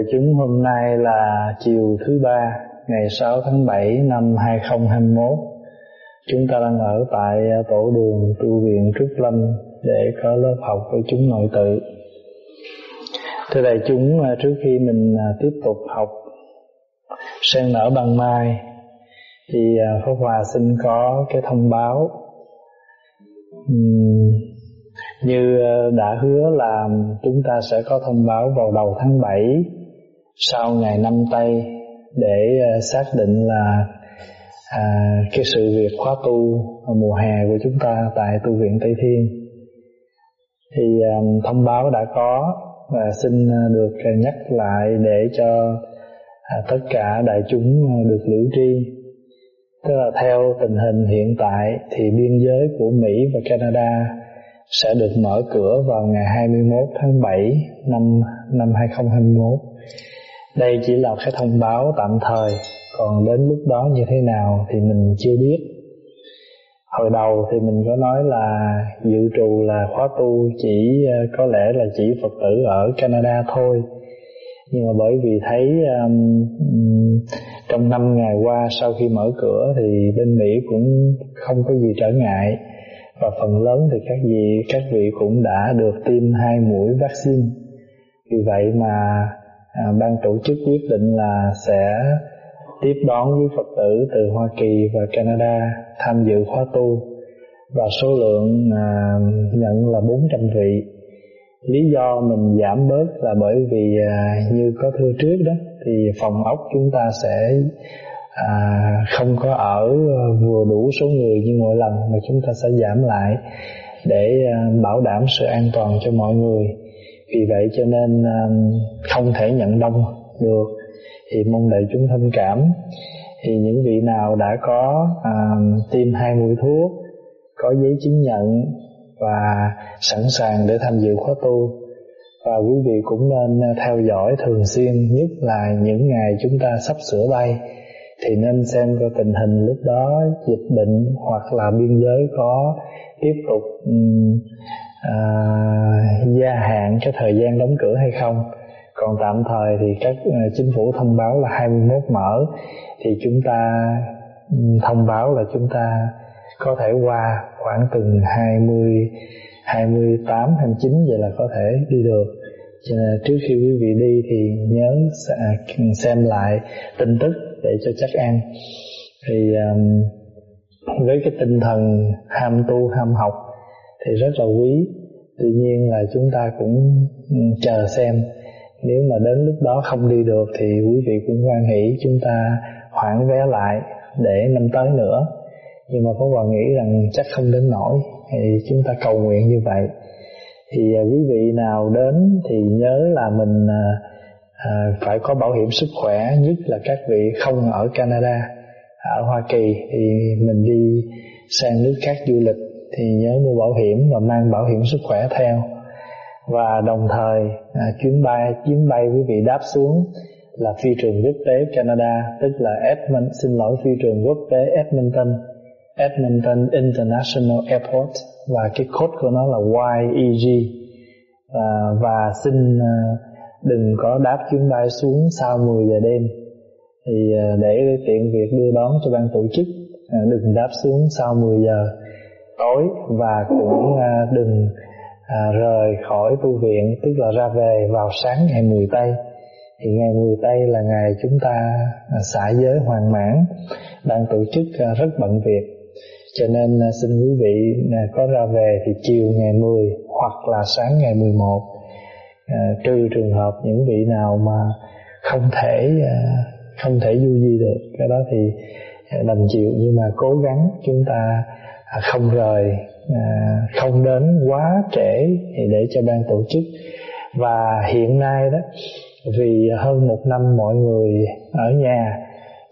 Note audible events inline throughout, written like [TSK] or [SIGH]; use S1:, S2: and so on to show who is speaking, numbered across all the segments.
S1: Đại chúng hôm nay là chiều thứ ba ngày 6 tháng 7 năm 2021. Chúng ta đang ở tại à, tổ đường tu viện Trúc Lâm để có lớp học với chúng nội tự. Thưa đại chúng, à, trước khi mình à, tiếp tục học sen nở bằng mai thì Pháp Hòa xin có cái thông báo như đã hứa là chúng ta sẽ có thông báo vào đầu tháng 7 sau ngày năm tây để ờ, xác định là à, cái sự việc khóa tu mùa hè của chúng ta tại tu viện Tây Thiên. Thì à, thông báo đã có và xin ờ, được nhắc lại để cho à, tất cả đại chúng được liễu tri. Tức là theo tình hình hiện tại thì biên giới của Mỹ và Canada sẽ được mở cửa vào ngày 21 tháng 7 năm năm 2021 đây chỉ là cái thông báo tạm thời còn đến lúc đó như thế nào thì mình chưa biết. Hồi đầu thì mình có nói là dự trù là khóa tu chỉ ờ, có lẽ là chỉ phật tử ở canada thôi. Nhưng mà bởi vì thấy um, trong năm ngày qua sau khi mở cửa thì bên mỹ cũng không có gì trở ngại. Và phần lớn thì các vị các vị cũng đã được tiêm hai mũi vaccine. Vì vậy mà à, ban tổ chức quyết định là sẽ tiếp đón quý Phật tử từ Hoa Kỳ và Canada tham dự khóa tu và số lượng à, nhận là 400 vị. Lý do mình giảm bớt là bởi vì à, như có thưa trước đó thì phòng ốc chúng ta sẽ à, không có ở à, vừa đủ số người như mọi lần mà chúng ta sẽ giảm lại để à, bảo đảm sự an toàn cho mọi người vì vậy cho nên um, không thể nhận đông được. Thì mong đợi chúng thông cảm. Thì những vị nào đã có uh, tiêm hai mũi thuốc có giấy chứng nhận và sẵn sàng để tham dự khóa tu. Và quý vị cũng nên theo dõi thường xuyên nhất là những ngày chúng ta sắp sửa bay thì nên xem coi tình hình lúc đó dịch bệnh hoặc là biên giới có tiếp tục um, à, gia hạn cái thời gian đóng cửa hay không? Còn tạm thời thì các ờ, chính phủ thông báo là 21 mở. Thì chúng ta thông báo là chúng ta có thể qua khoảng từng 20 28 29 vậy là có thể đi được. Cho nên trước khi quý vị đi thì nhớ xem lại tin tức để cho chắc ăn. Thì um, với cái tinh thần ham tu ham học thì rất là quý. Tuy nhiên là chúng ta cũng ừ, chờ xem. Nếu mà đến lúc đó không đi được thì quý vị cũng hoan hỷ chúng ta hoãn vé lại để năm tới nữa. Nhưng mà có Hòa nghĩ rằng chắc không đến nổi thì chúng ta cầu nguyện như vậy. Thì à, quý vị nào đến thì nhớ là mình à, à, phải có bảo hiểm sức khỏe nhất là các vị không ở Canada ở Hoa Kỳ. Thì mình đi sang nước khác du lịch thì nhớ mua bảo hiểm và mang bảo hiểm sức khỏe theo. Và đồng thời à, chuyến bay chuyến bay quý vị đáp xuống là phi trường quốc tế Canada tức là Edmund xin lỗi phi trường quốc tế Edmonton Edmonton International Airport. Và cái code của nó là YEG à, và xin à, đừng có đáp chuyến bay xuống sau 10 giờ đêm. Thì à, để tiện việc đưa đón cho ban tổ chức à, đừng đáp xuống sau 10 giờ tối và cũng à, đừng à, rời khỏi tu viện, tức là ra về vào sáng ngày 10 tây. Thì ngày 10 tây là ngày chúng ta à, xả giới hoàn mãn đang tổ chức rất bận việc. Cho nên xin quý vị có ra về thì chiều ngày 10 hoặc là sáng ngày 11 trừ trường hợp những vị nào mà không thể không thể du di được. Cái đó thì đành chịu. Nhưng mà cố gắng chúng ta À, không rời à, không đến quá trễ thì để cho ban tổ chức. Và hiện nay đó, vì hơn một năm mọi người ở nhà,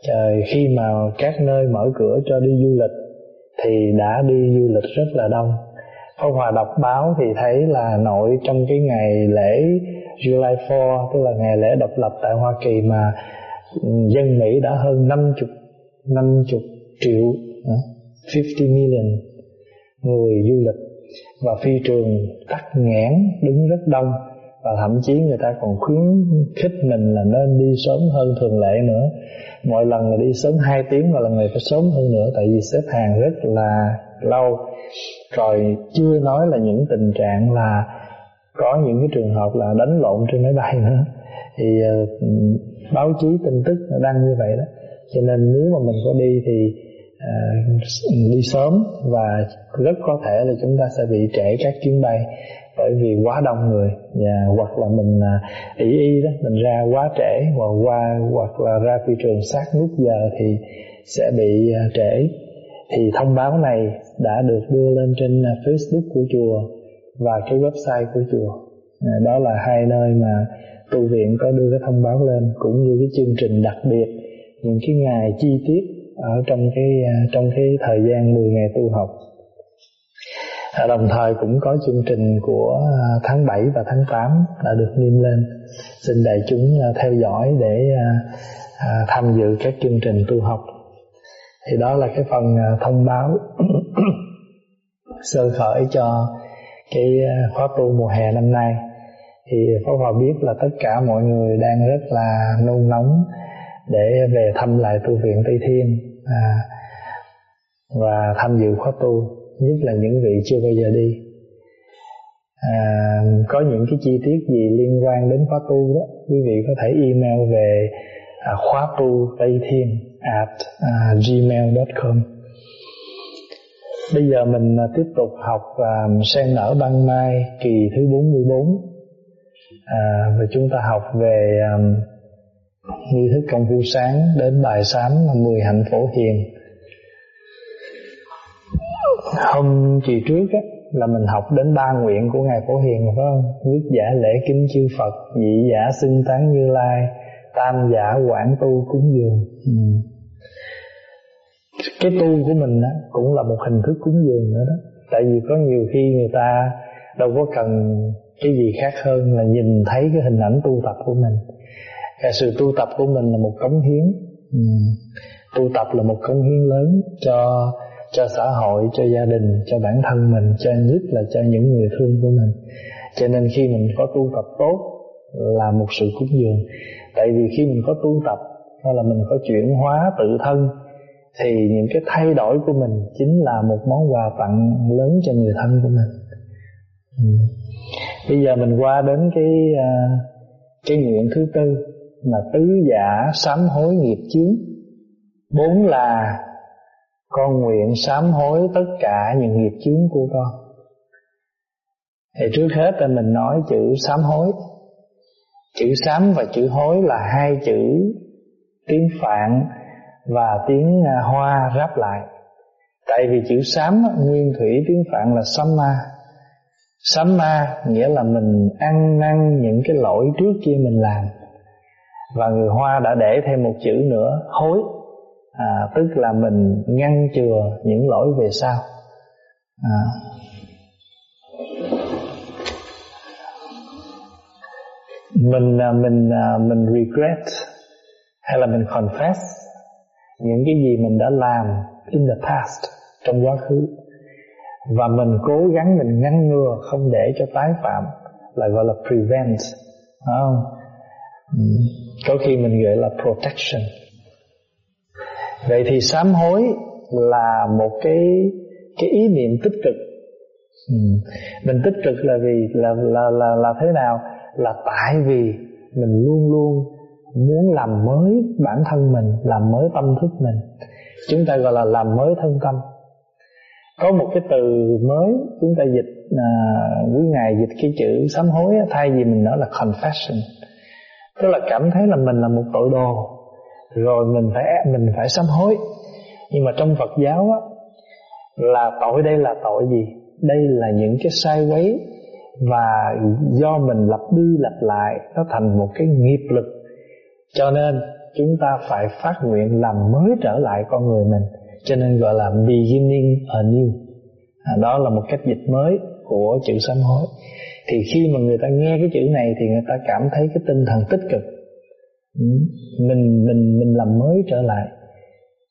S1: trời, khi mà các nơi mở cửa cho đi du lịch thì đã đi du lịch rất là đông. Phong Hòa đọc báo thì thấy là nội trong cái ngày lễ July 4 tức là ngày lễ độc lập tại Hoa Kỳ mà dân Mỹ đã hơn 50 50 triệu 50 million người du lịch. Và phi trường tắc nghẽn đứng rất đông. Và thậm chí người ta còn khuyến khích mình là nên đi sớm hơn thường lệ nữa. Mọi lần là đi sớm 2 tiếng và lần này phải sớm hơn nữa. Tại vì xếp hàng rất là lâu. Rồi chưa nói là những tình trạng là có những cái trường hợp là đánh lộn trên máy bay nữa. Thì uh, báo chí tin tức đăng như vậy đó. Cho nên nếu mà mình có đi thì Ờ, đi sớm và rất có thể là chúng ta sẽ bị trễ các chuyến bay bởi vì quá đông người. Và hoặc là mình à, uh, ý y đó mình ra quá trễ hoặc qua hoặc là ra phi trường sát nút giờ thì sẽ bị uh, trễ. Thì thông báo này đã được đưa lên trên à, Facebook của chùa và cái website của chùa. Đó là hai nơi mà tu viện có đưa cái thông báo lên cũng như cái chương trình đặc biệt. Những cái ngày chi tiết ở trong cái à, trong cái thời gian 10 ngày tu học. À, đồng thời cũng có chương trình của à, tháng 7 và tháng 8 đã được niêm lên. Xin đại chúng à, theo dõi để tham dự các chương trình tu học. Thì đó là cái phần thông báo [COUGHS] sơ khởi cho cái khóa tu mùa hè năm nay. Thì Pháp Hòa biết là tất cả mọi người đang rất là nôn nóng để về thăm lại tu viện Tây Thiên à, và tham dự khóa tu nhất là những vị chưa bao giờ đi. À, có những cái chi tiết gì liên quan đến khóa tu đó quý vị có thể email về à, khóa tu Tây Thiên at à, gmail.com Bây giờ mình à, tiếp tục học à, sen nở ban mai kỳ thứ 44 à, và chúng ta học về à, nghi thức công phu sáng đến bài sám mười hạnh phổ hiền. Hôm kỳ trước á, là mình học đến ba nguyện của ngài phổ hiền phải không? Nhất giả lễ kính chư phật nhị giả xưng tán như lai tam giả quản tu cúng dường. Ừ. cái tu của mình á, cũng là một hình thức cúng dường nữa đó. Tại vì có nhiều khi người ta đâu có cần cái gì khác hơn là nhìn thấy cái hình ảnh tu tập của mình cái sự tu tập của mình là một cống hiến. Ừ. tu tập là một cống hiến lớn cho cho xã hội, cho gia đình, cho bản thân mình, cho nhất là cho những người thương của mình. Cho nên khi mình có tu tập tốt là một sự cúng dường. Tại vì khi mình có tu tập hay là mình có chuyển hóa tự thân, thì những cái thay đổi của mình chính là một món quà tặng lớn cho người thân của mình. Ừ. bây giờ mình qua đến cái à, cái nguyện thứ tư là tứ giả sám hối nghiệp chướng. Bốn là con nguyện sám hối tất cả những nghiệp chướng của con. Thì trước hết là mình nói chữ sám hối. Chữ sám và chữ hối là hai chữ tiếng phạn và tiếng à, hoa ráp lại. Tại vì chữ sám, nguyên thủy tiếng phạn là samma samma nghĩa là mình ăn năn những cái lỗi trước kia mình làm và người hoa đã để thêm một chữ nữa hối. À, tức là mình ngăn chừa những lỗi về sau. À. mình à, mình à, mình regret hay là mình confess những cái gì mình đã làm in the past trong quá khứ. Và mình cố gắng mình ngăn ngừa không để cho tái phạm là gọi là prevent. Phải không? Ừ có khi mình gọi là protection. Vậy thì sám hối là một cái cái ý niệm tích cực. Ừ. mình tích cực là vì là là là là thế nào? Là tại vì mình luôn luôn muốn làm mới bản thân mình làm mới tâm thức mình. Chúng ta gọi là làm mới thân tâm. Có một cái từ mới chúng ta dịch à, quý ngài dịch cái chữ sám hối thay vì mình nói là confession tức là cảm thấy là mình là một tội đồ. Rồi mình phải mình phải sám hối. Nhưng mà trong Phật giáo á là tội đây là tội gì? Đây là những cái sai quấy và do mình lặp đi lặp lại nó thành một cái nghiệp lực. Cho nên chúng ta phải phát nguyện làm mới trở lại con người mình. Cho nên gọi là beginning anew. À, đó là một cách dịch mới của chữ sám hối. Thì khi mà người ta nghe cái chữ này thì người ta cảm thấy cái tinh thần tích cực. Ừ. Mình mình mình làm mới trở lại.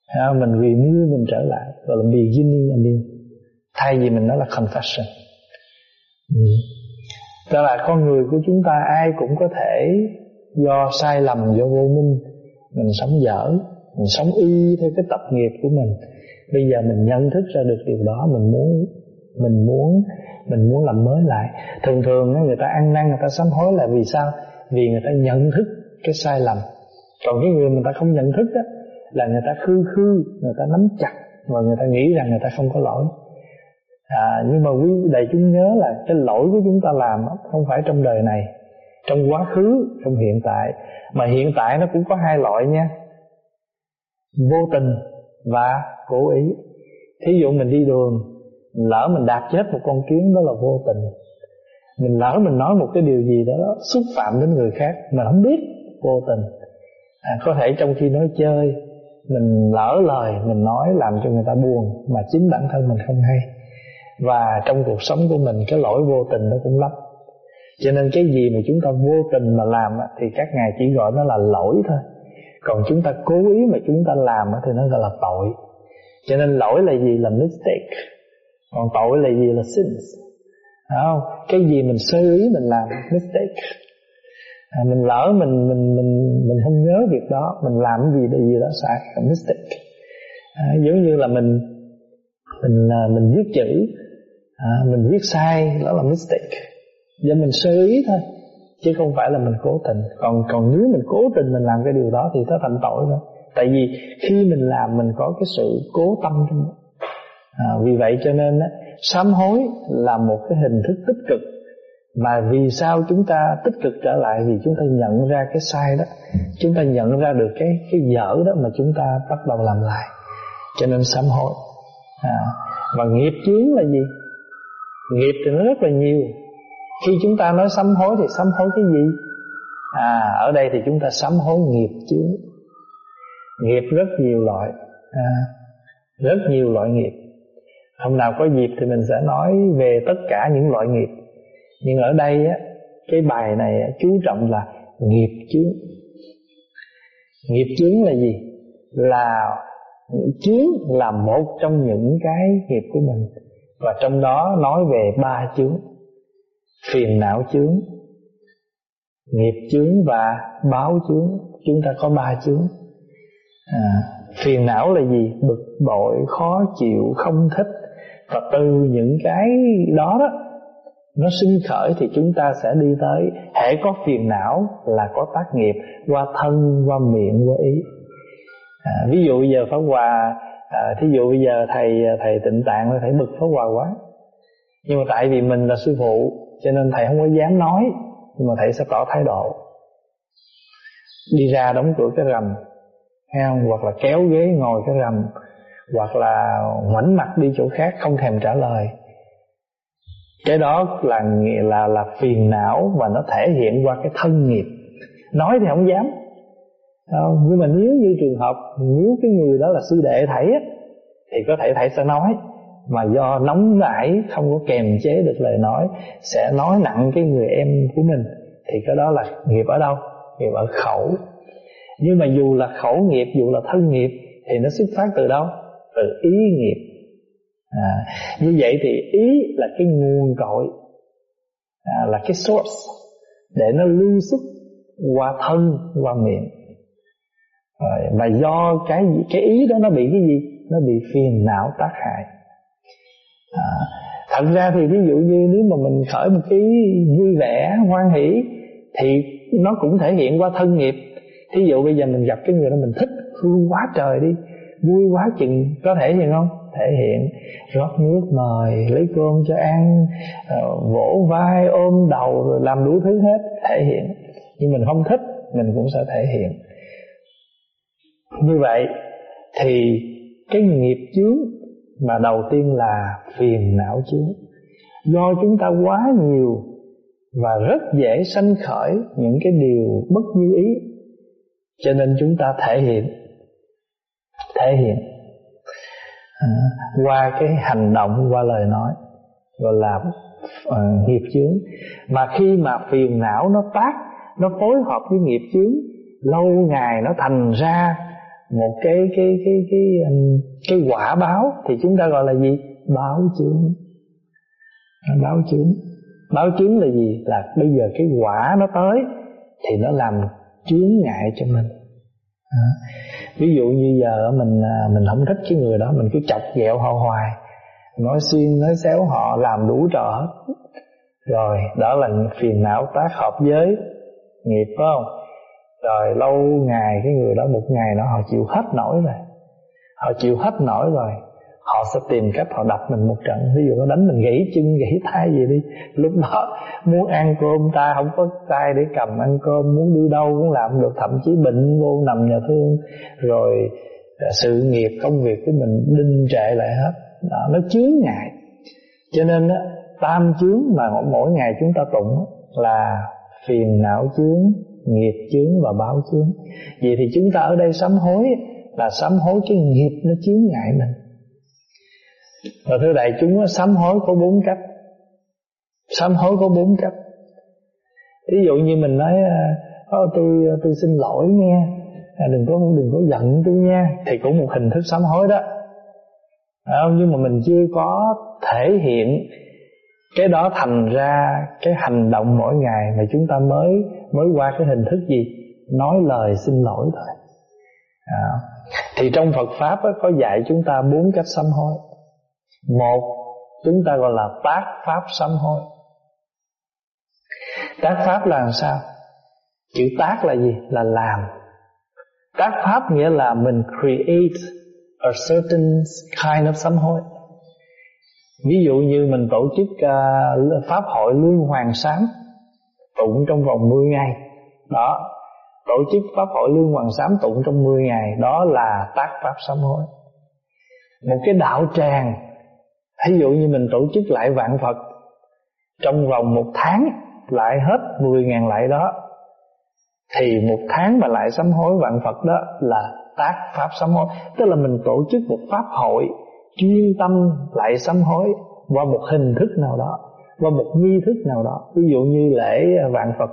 S1: À, mình renew mình trở lại. Gọi là beginning anew thay vì mình nói là confession. Ừ. Đó Tức là con người của chúng ta ai cũng có thể do sai lầm do vô minh mình sống dở mình sống y theo cái tập nghiệp của mình. Bây giờ mình nhận thức ra được điều đó mình muốn mình muốn mình muốn làm mới lại. Thường thường người ta ăn năn người ta sám hối là vì sao? Vì người ta nhận thức cái sai lầm. Còn cái người người ta không nhận thức đó là người ta khư khư người ta nắm chặt và người ta nghĩ rằng người ta không có lỗi. À, nhưng mà quý đại chúng nhớ là cái lỗi của chúng ta làm không phải trong đời này. Trong quá khứ trong hiện tại. Mà hiện tại nó cũng có hai loại nha. Vô tình và cố ý. Thí dụ mình đi đường lỡ mình đạp chết một con kiến đó là vô tình. Mình lỡ mình nói một cái điều gì đó xúc phạm đến người khác mà không biết vô tình. À, có thể trong khi nói chơi mình lỡ lời mình nói làm cho người ta buồn mà chính bản thân mình không hay. Và trong cuộc sống của mình cái lỗi vô tình nó cũng lắm. Cho nên cái gì mà chúng ta vô tình mà làm thì các ngài chỉ gọi nó là lỗi thôi. Còn chúng ta cố ý mà chúng ta làm thì nó gọi là tội. Cho nên lỗi là gì? Là mistake còn tội là gì là sins Đúng không? Cái gì mình sơ ý mình làm mistake. À, mình lỡ mình mình mình mình không nhớ việc đó mình làm cái gì gì đó sai là mistake. À, giống như là mình mình à, mình viết chữ à, mình viết sai đó là mistake. Do mình sơ ý thôi chứ không phải là mình cố tình. Còn còn nếu mình cố tình mình làm cái điều đó thì nó thành tội thôi. Tại vì khi mình làm mình có cái sự cố tâm trong đó à, vì vậy cho nên á, sám hối là một cái hình thức tích cực. Mà vì sao chúng ta tích cực trở lại? Vì chúng ta nhận ra cái sai đó. Chúng ta nhận ra được cái cái dở đó mà chúng ta bắt đầu làm lại. Cho nên sám hối. À, và nghiệp chướng là gì? Nghiệp thì nó rất là nhiều. Khi chúng ta nói sám hối thì sám hối cái gì? À ở đây thì chúng ta sám hối nghiệp chướng. Nghiệp rất nhiều loại. À, rất nhiều loại nghiệp hôm nào có dịp thì mình sẽ nói về tất cả những loại nghiệp. Nhưng ở đây á cái bài này chú trọng là nghiệp chướng. Nghiệp chướng là gì? Là chướng là một trong những cái nghiệp của mình. Và trong đó nói về ba chướng. Phiền não chướng nghiệp chướng và báo chướng. Chúng ta có ba chướng. À, phiền não là gì? Bực bội khó chịu không thích và từ những cái đó đó nó sinh khởi thì chúng ta sẽ đi tới hễ có phiền não là có tác nghiệp qua thân qua miệng qua ý. À, ví dụ bây giờ pháp hòa à, thí dụ bây giờ thầy thầy tịnh tạng thầy bực pháp hòa quá. Nhưng mà tại vì mình là sư phụ cho nên thầy không có dám nói nhưng mà thầy sẽ tỏ thái độ. Đi ra đóng cửa cái rầm hay không? hoặc là kéo ghế ngồi cái rầm hoặc là ngoảnh mặt đi chỗ khác không thèm trả lời. Cái đó là là là phiền não và nó thể hiện qua cái thân nghiệp. Nói thì không dám. Không? nhưng mà nếu như trường hợp nếu cái người đó là sư đệ thầy á, thì có thể thầy sẽ nói. Mà do nóng nảy, không có kềm chế được lời nói, sẽ nói nặng cái người em của mình, thì cái đó là nghiệp ở đâu? Nghiệp ở khẩu. Nhưng mà dù là khẩu nghiệp, dù là thân nghiệp, thì nó xuất phát từ đâu? Từ ý nghiệp. À, như vậy thì ý là cái nguồn cội à, là cái source để nó lưu xuất qua thân qua miệng. Rồi, và do cái cái ý đó nó bị cái gì? Nó bị phiền não tác hại. À, thật ra thì ví dụ như nếu mà mình khởi một cái vui vẻ hoan hỷ thì nó cũng thể hiện qua thân nghiệp. Thí dụ bây giờ mình gặp cái người đó mình thích thương quá trời đi vui quá chừng, có thể gì không? Thể hiện rót nước mời, lấy cơm cho ăn ờ, vỗ vai, ôm đầu, rồi làm đủ thứ hết, thể hiện. Nhưng mình không thích, mình cũng sẽ thể hiện. Như vậy thì cái nghiệp chướng mà đầu tiên là phiền não chướng. Do chúng ta quá nhiều và rất dễ sanh khởi những cái điều bất như ý, cho nên chúng ta thể hiện thể hiện. À, qua cái hành động qua lời nói gọi là uh, nghiệp chướng. Mà khi mà phiền não nó tác nó phối hợp với nghiệp chướng lâu ngày nó thành ra một cái cái cái cái cái, cái quả báo thì chúng ta gọi là gì? Báo chướng. À, báo chướng. Báo chướng là gì? Là bây giờ cái quả nó tới thì nó làm chướng ngại cho mình à. ví dụ như giờ mình à, mình không thích cái người đó, mình cứ chọc ghẹo họ hoài. Nói xuyên nói xéo họ, làm đủ trò hết. Rồi, đó là phiền não tác hợp giới nghiệp, phải không? Rồi, lâu ngày cái người đó, một ngày nó họ chịu hết nổi rồi. Họ chịu hết nổi rồi họ sẽ tìm cách họ đập mình một trận. Ví dụ nó đánh mình gãy chân gãy tay gì đi. Lúc đó muốn ăn cơm ta không có tay để cầm ăn cơm. Muốn đi đâu cũng làm được. Thậm chí bệnh vô nằm nhà thương. Rồi à, sự nghiệp công việc của mình đinh trệ lại hết. Đó, nó chướng ngại. Cho nên đó, tam chướng mà mỗi ngày chúng ta tụng là phiền não chướng nghiệp chướng và báo chướng. Vậy thì chúng ta ở đây sám hối là sám hối cái nghiệp nó chướng ngại mình và thưa đại chúng sám hối có bốn cách. Sám hối có bốn cách. Ví dụ như mình nói oh, tôi tôi xin lỗi nghe. À, đừng có đừng có giận tôi nha. Thì cũng một hình thức sám hối đó. À, nhưng mà mình chưa có thể hiện cái đó thành ra cái hành động mỗi ngày mà chúng ta mới mới qua cái hình thức gì? Nói lời xin lỗi thôi. À, thì trong Phật pháp có dạy chúng ta bốn cách sám hối một chúng ta gọi là tác pháp sám hối. Tác pháp là làm sao? Chữ tác là gì? Là làm. Tác pháp nghĩa là mình create a certain kind of sám hối. Ví dụ như mình tổ chức uh, pháp hội lương hoàng sám tụng trong vòng 10 ngày. Đó tổ chức pháp hội lương hoàng sám tụng trong 10 ngày đó là tác pháp sám hối. Một cái đạo tràng ví dụ như mình tổ chức lại vạn phật, trong vòng một tháng lại hết 10 ngàn lại đó, thì một tháng mà lại sám hối vạn phật đó là tác pháp sám hối. Tức là mình tổ chức một pháp hội chuyên tâm lại sám hối qua một hình thức nào đó, qua một nghi thức nào đó. Ví dụ như lễ vạn phật,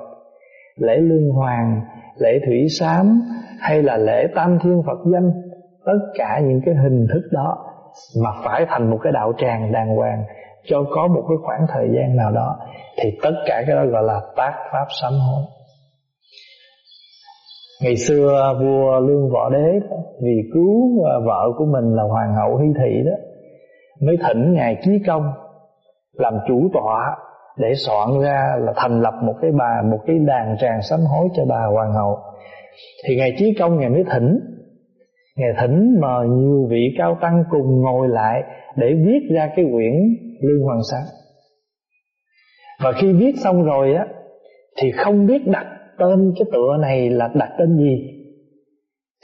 S1: lễ lương hoàng, lễ thủy sám, hay là lễ tam thiên phật danh, tất cả những cái hình thức đó mà phải thành một cái đạo tràng đàng hoàng cho có một cái khoảng thời gian nào đó thì tất cả cái đó gọi là tác pháp sám hối. Ngày xưa vua lương võ đế đó, vì cứu à, vợ của mình là hoàng hậu hy thị đó mới thỉnh ngài chí công làm chủ tọa để soạn ra là thành lập một cái bà một cái đàn tràng sám hối cho bà hoàng hậu. Thì ngài chí công ngài mới thỉnh ngài thỉnh mời nhiều vị cao tăng cùng ngồi lại để viết ra cái quyển lương hoàng Sáng và khi viết xong rồi á, thì không biết đặt tên cái tựa này là đặt tên gì.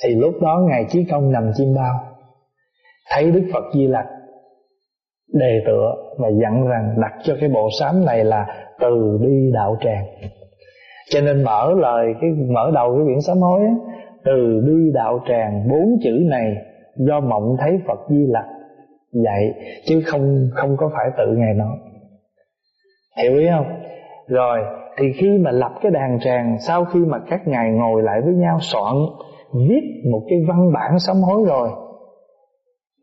S1: Thì lúc đó ngài chí công nằm chim bao, thấy đức phật di lặc đề tựa và dặn rằng đặt cho cái bộ sám này là từ đi đạo tràng. Cho nên mở lời cái, mở đầu cái quyển sám hối á từ bi đạo tràng bốn chữ này do mộng thấy phật di lặc. Dạy chứ không không có phải tự ngài nói hiểu ý không? Rồi, thì khi mà lập cái đàn tràng, sau khi mà các ngài ngồi lại với nhau soạn, viết một cái văn bản sám hối rồi,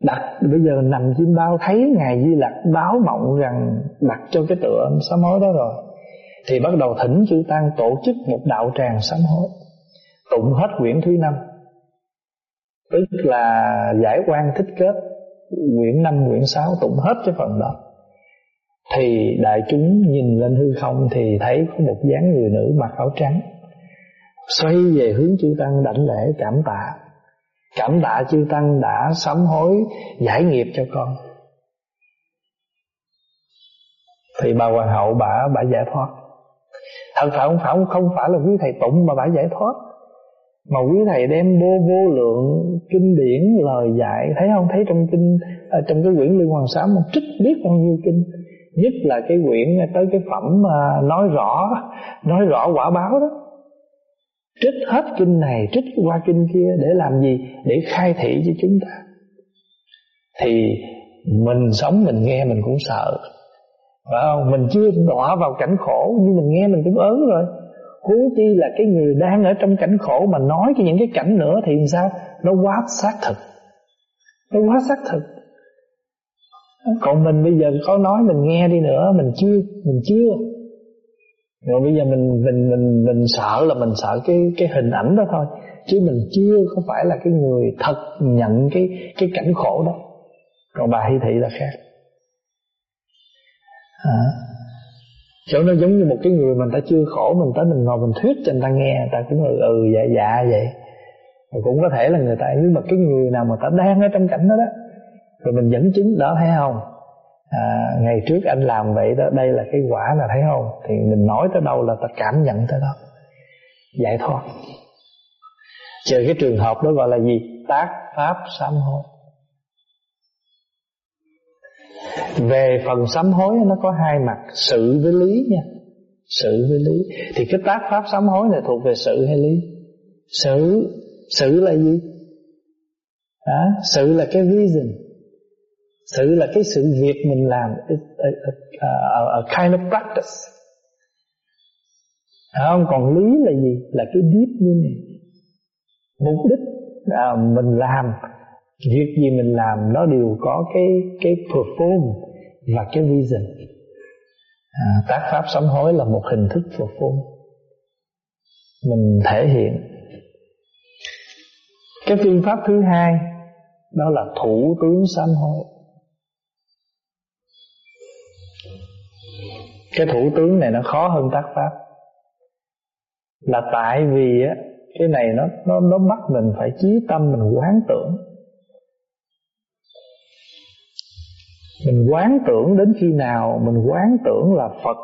S1: đặt, bây giờ nằm chim bao thấy ngài di lặc báo mộng rằng đặt cho cái tựa sám hối đó rồi, thì bắt đầu thỉnh chư tăng tổ chức một đạo tràng sám hối tụng hết quyển thứ năm. Tức là giải quan thích kết, quyển năm, quyển sáu, tụng hết cái phần đó. Thì đại chúng nhìn lên hư không thì thấy có một dáng người nữ mặc áo trắng, xoay về hướng chư tăng đảnh lễ cảm tạ. Cảm tạ chư tăng đã sám hối, giải nghiệp cho con. Thì bà hoàng hậu bà bà giải thoát. Thật phải không phải không phải là quý thầy tụng mà bà giải thoát mà quý thầy đem vô vô lượng kinh điển lời dạy thấy không? Thấy trong kinh à, trong cái quyển lương hoàng sám một trích biết bao nhiêu kinh. Nhất là cái quyển à, tới cái phẩm mà nói rõ nói rõ quả báo đó. Trích hết kinh này trích qua kinh kia để làm gì? Để khai thị cho chúng ta. Thì mình sống mình nghe mình cũng sợ. Phải không? Mình chưa đọa vào cảnh khổ nhưng mình nghe mình cũng ớn rồi huống chi là cái người đang ở trong cảnh khổ mà nói cho những cái cảnh nữa thì làm sao? Nó quá xác thực. Nó quá xác thực. Còn mình bây giờ có nói, mình nghe đi nữa, mình chưa mình chưa. Rồi bây giờ mình mình mình mình sợ là mình sợ cái cái hình ảnh đó thôi. Chứ mình chưa có phải là cái người thật nhận cái cái cảnh khổ đó. Còn bà hy thị là khác. À chỗ nó giống như một cái người mình ta chưa khổ mình tới mình ngồi mình thuyết cho người ta nghe người ta cũng ừ ừ dạ dạ vậy. Rồi cũng có thể là người ta nhưng mà cái người nào mà ta đang ở trong cảnh đó đó rồi mình dẫn chứng đó thấy không? À, ngày trước anh làm vậy đó đây là cái quả là thấy không? Thì mình nói tới đâu là ta cảm nhận tới đó. Giải thoát. Chờ cái trường hợp đó gọi là gì? Tác pháp sám hối. Về phần sám hối nó có hai mặt sự với lý nha. Sự với lý. Thì cái tác pháp sám hối này thuộc về sự hay lý? Sự. Sự là gì? Đó, sự là cái vision sự là cái sự việc mình làm. A, a, a, a kind of practice. Không còn lý là gì? Là cái deep meaning. Mục đích à, mình làm việc gì mình làm nó đều có cái cái perform và cái vision à, tác pháp sám hối là một hình thức perform. Mình thể hiện. Cái phương pháp thứ hai đó là thủ tướng sám hối. Cái thủ tướng này nó khó hơn tác pháp. Là tại vì á cái này nó nó nó bắt mình phải chí tâm mình quán tưởng. Mình quán tưởng đến khi nào mình quán tưởng là Phật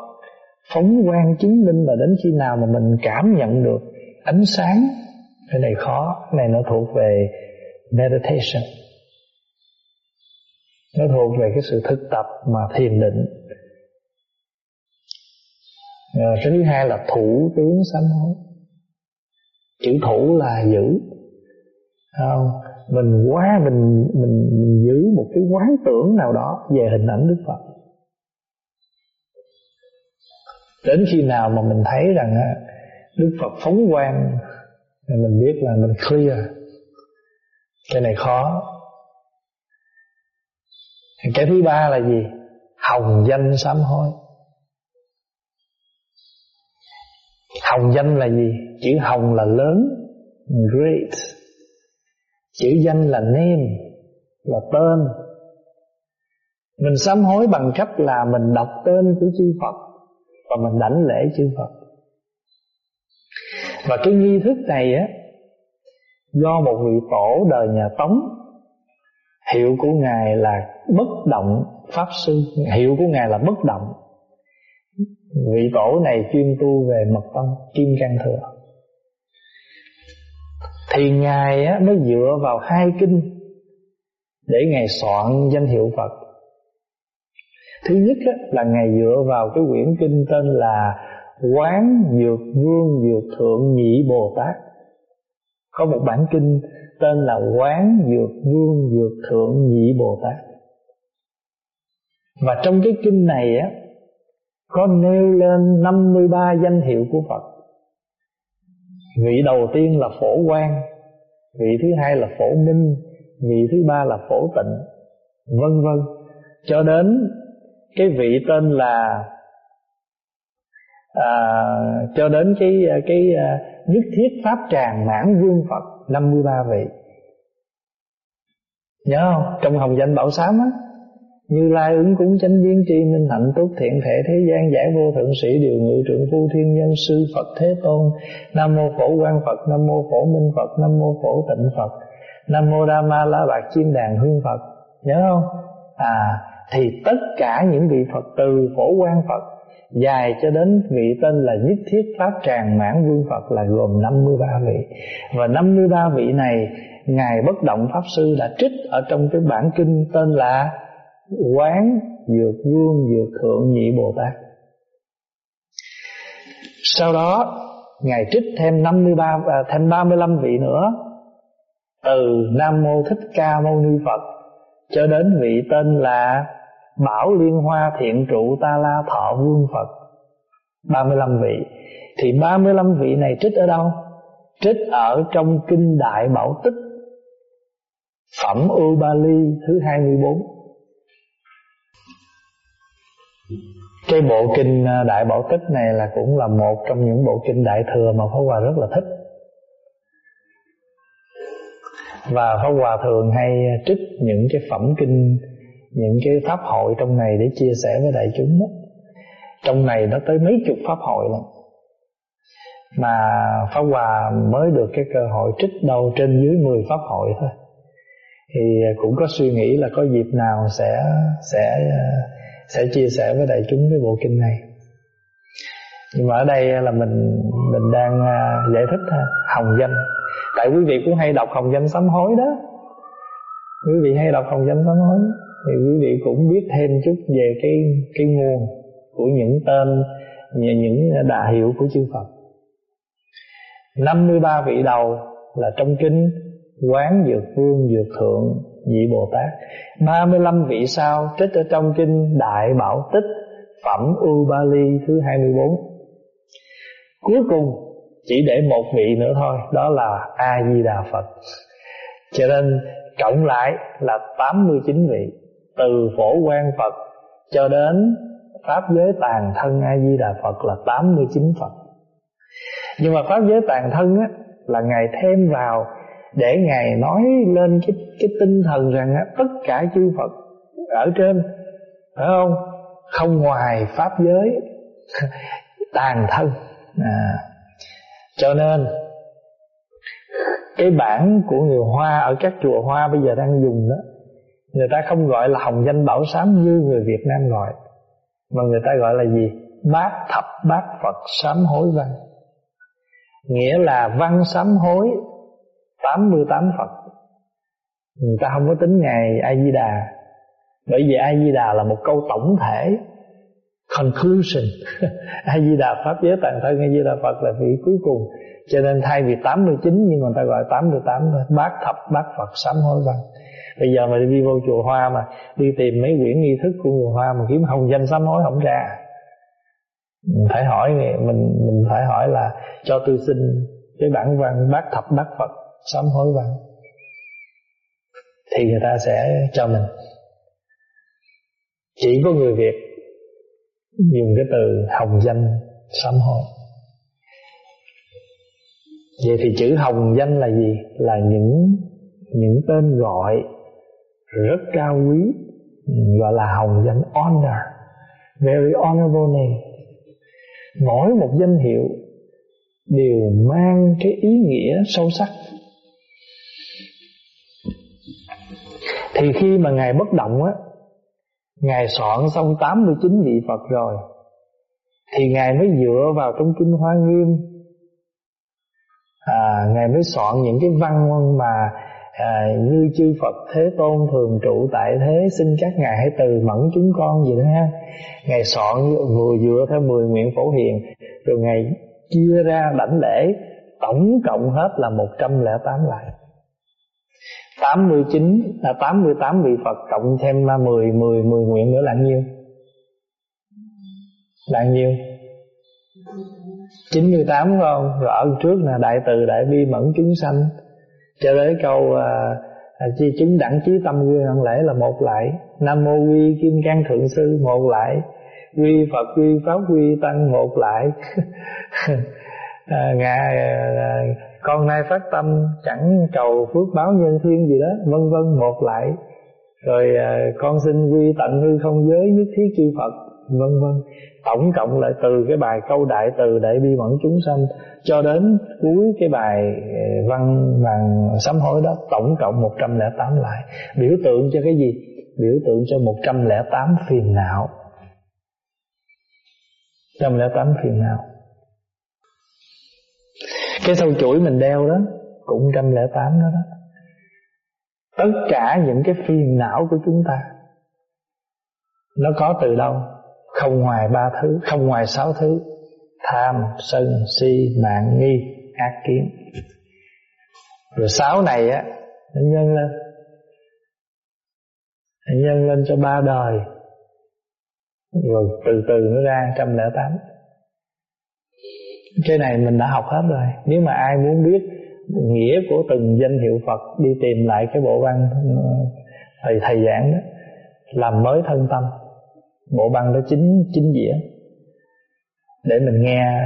S1: phóng quang chứng minh và đến khi nào mà mình cảm nhận được ánh sáng. Cái này khó cái này nó thuộc về meditation. Nó thuộc về cái sự thực tập mà thiền định. À, cái thứ hai là thủ tướng sám hối. Chữ thủ là giữ. Không? Mình quá, mình mình mình giữ một cái quán tưởng nào đó về hình ảnh đức phật. Đến khi nào mà mình thấy rằng à, đức phật phóng quang, thì mình biết là mình clear. Cái này khó. Cái thứ ba là gì? Hồng danh sám hối. Hồng danh là gì? Chữ hồng là lớn, great chữ danh là name, là tên. Mình sám hối bằng cách là mình đọc tên của chư Phật và mình đảnh lễ chư Phật. Và cái nghi thức này á, do một vị tổ đời nhà Tống, hiệu của ngài là bất động pháp sư. Hiệu của ngài là bất động. Vị tổ này chuyên tu về mật tông kim cang thừa thì ngài á, mới dựa vào hai kinh để ngài soạn danh hiệu Phật. Thứ nhất á, là ngài dựa vào cái quyển kinh tên là quán dược vương dược thượng nhị bồ tát. Có một bản kinh tên là quán dược vương dược thượng nhị bồ tát. Và trong cái kinh này á có nêu lên 53 danh hiệu của Phật vị đầu tiên là phổ quang vị thứ hai là phổ minh vị thứ ba là phổ tịnh vân vân. Cho đến cái vị tên là à, cho đến cái cái à, nhất thiết pháp tràng mãn vương Phật 53 vị. Nhớ không? Trong hồng danh bảo sám á như lai ứng cúng chánh biến tri minh hạnh tốt thiện thể thế gian giải vô thượng sĩ điều ngự trượng phu thiên nhân sư phật thế tôn. Nam mô phổ quan phật, nam mô phổ minh phật, nam mô phổ tịnh phật. Nam mô đa ma la bạc chim đàn hương phật. Nhớ không? À thì tất cả những vị phật từ phổ quan phật dài cho đến vị tên là nhất thiết pháp tràng mãn vương phật là gồm 53 vị. Và 53 vị này, ngài bất động pháp sư đã trích ở trong cái bản kinh tên là quán dược vương dược thượng nhị bồ tát. Sau đó ngài trích thêm 53 à, thêm 35 vị nữa. Từ Nam mô Thích Ca Mâu Ni Phật cho đến vị tên là Bảo Liên Hoa Thiện Trụ Ta La Thọ Vương Phật. 35 vị. Thì 35 vị này trích ở đâu? Trích ở trong kinh Đại Bảo Tích Phẩm Ubali thứ 24 cái bộ kinh à, đại bảo tích này là cũng là một trong những bộ kinh đại thừa mà pháp hòa rất là thích. Và pháp hòa thường hay trích những cái phẩm kinh, những cái pháp hội trong này để chia sẻ với đại chúng đó. trong này nó tới mấy chục pháp hội lắm mà pháp hòa mới được cái cơ hội trích đâu trên dưới 10 pháp hội thôi. Thì cũng có suy nghĩ là có dịp nào sẽ sẽ à, sẽ chia sẻ với đại chúng cái bộ kinh này. Nhưng mà ở đây là mình mình đang à, giải thích à, hồng danh. Tại quý vị cũng hay đọc hồng danh sám hối đó. Quý vị hay đọc hồng danh sám hối. Thì quý vị cũng biết thêm chút về cái cái nguồn của những tên những đà hiệu của chư Phật. 53 vị đầu là trong kinh Quán Dược Vương Dược Thượng vị Bồ Tát. 35 vị sao trích ở trong kinh Đại Bảo Tích Phẩm U Ba Ly thứ 24 Cuối cùng chỉ để một vị nữa thôi Đó là A-di-đà Phật. Cho nên cộng lại là 89 vị Từ phổ quan Phật cho đến Pháp giới tàn thân A-di-đà Phật là 89 Phật. Nhưng mà Pháp giới tàn thân á, là Ngài thêm vào để ngài nói lên cái cái tinh thần rằng á, tất cả chư Phật ở trên phải không? Không ngoài pháp giới [LAUGHS] tàn thân. À, cho nên cái bản của người Hoa ở các chùa Hoa bây giờ đang dùng đó người ta không gọi là hồng danh bảo sám như người Việt Nam gọi mà người ta gọi là gì? Bát thập bát Phật sám hối văn. Nghĩa là văn sám hối 88 Phật. Người ta không có tính ngày A-di-đà Bởi vì A-di-đà là một câu tổng thể, Conclusion. [LAUGHS] A-di-đà Pháp giới tàn thân A-di-đà Phật là vị cuối cùng. Cho nên thay vì 89 Nhưng người ta gọi 88 thôi. Bát thập, bát Phật, sám hối văn Bây giờ mà đi vô chùa Hoa mà, Đi tìm mấy quyển nghi thức của người Hoa Mà kiếm hồng danh sám hối không ra. Mình phải hỏi, mình mình phải hỏi là cho tôi xin cái bản văn bát thập, bát Phật sám hối bạn, thì người ta sẽ cho mình. Chỉ có người Việt dùng cái từ hồng danh sám hối. Vậy thì chữ hồng danh là gì? Là những những tên gọi rất cao quý, gọi là hồng danh honor, very honorable name. Mỗi một danh hiệu đều mang cái ý nghĩa sâu sắc. Thì khi mà Ngài bất động á Ngài soạn xong 89 vị Phật rồi Thì Ngài mới dựa vào trong Kinh Hoa Nghiêm. À, Ngài mới soạn những cái văn mà à, Như chư Phật Thế Tôn thường trụ tại thế Xin các Ngài hãy từ mẫn chúng con gì đó ha. Ngài soạn vừa dựa theo 10 nguyện phổ hiền Rồi Ngài chia ra đảnh lễ Tổng cộng hết là 108 lại. 89 là 88 vị Phật cộng thêm 10 10 10 nguyện nữa là nhiêu? Là nhiêu? 98 phải không? Rồi ở trước là đại từ đại bi mẫn chúng sanh cho đến câu à, à chi chúng đẳng trí tâm quy hằng lễ là một lại nam mô quy kim cang thượng sư một lại quy phật quy pháp quy tăng một lại [LAUGHS] à, ngài à, con nay phát tâm chẳng cầu phước báo nhân thiên gì đó vân vân một lại. Rồi à, con xin quy tận hư không giới nhất thiết chư Phật vân vân. Tổng cộng lại từ cái bài câu đại từ đại bi mẫn chúng sanh cho đến cuối cái bài à, văn vàng sám hối đó tổng cộng 108 lại. Biểu tượng cho cái gì? Biểu tượng cho 108 phiền não. 108 phiền não cái sâu chuỗi mình đeo đó, cũng 108 đó đó. Tất cả những cái phiền não của chúng ta, nó có từ đâu? Không ngoài ba thứ, không ngoài sáu thứ. Tham, sân, si, mạng, nghi, ác kiến. Rồi sáu này á, nó nhân lên. Nó nhân lên cho ba đời. Rồi từ từ nó ra trăm lẻ tám cái này mình đã học hết rồi. Nếu mà ai muốn biết nghĩa của từng danh hiệu Phật, đi tìm lại cái bộ văn ờ, thầy thầy giảng đó, làm mới thân tâm. Bộ băng đó chính chính dĩa để mình nghe,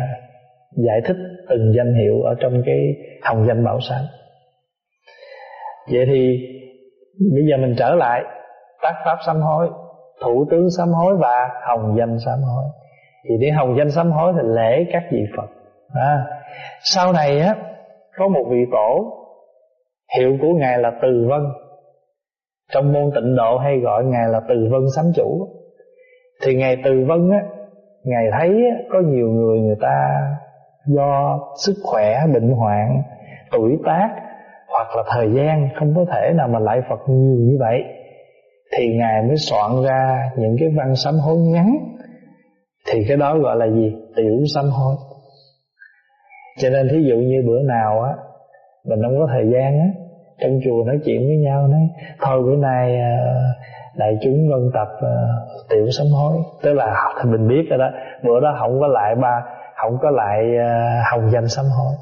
S1: giải thích từng danh hiệu ở trong cái hồng danh bảo sáng. Vậy thì bây giờ mình trở lại. Tác pháp sám hối, thủ tướng sám hối và hồng danh sám hối. Thì đến hồng danh sám hối thì lễ các vị phật à, sau này á có một vị tổ hiệu của ngài là từ vân. Trong môn tịnh độ hay gọi ngài là từ vân sám chủ. Thì ngài từ vân á ngài thấy á, có nhiều người người ta do sức khỏe bệnh hoạn tuổi tác hoặc là thời gian không có thể nào mà lại Phật nhiều như vậy thì ngài mới soạn ra những cái văn sám hối ngắn. Thì cái đó gọi là gì? Tiểu sám hối cho nên thí dụ như bữa nào á mình không có thời gian á trong chùa nói chuyện với nhau nói thôi bữa nay ờ, đại chúng vân tập ờ, uh, tiểu sám hối. Tức là thì mình biết rồi đó bữa đó không có lại ba không có lại uh, hồng danh sám hối.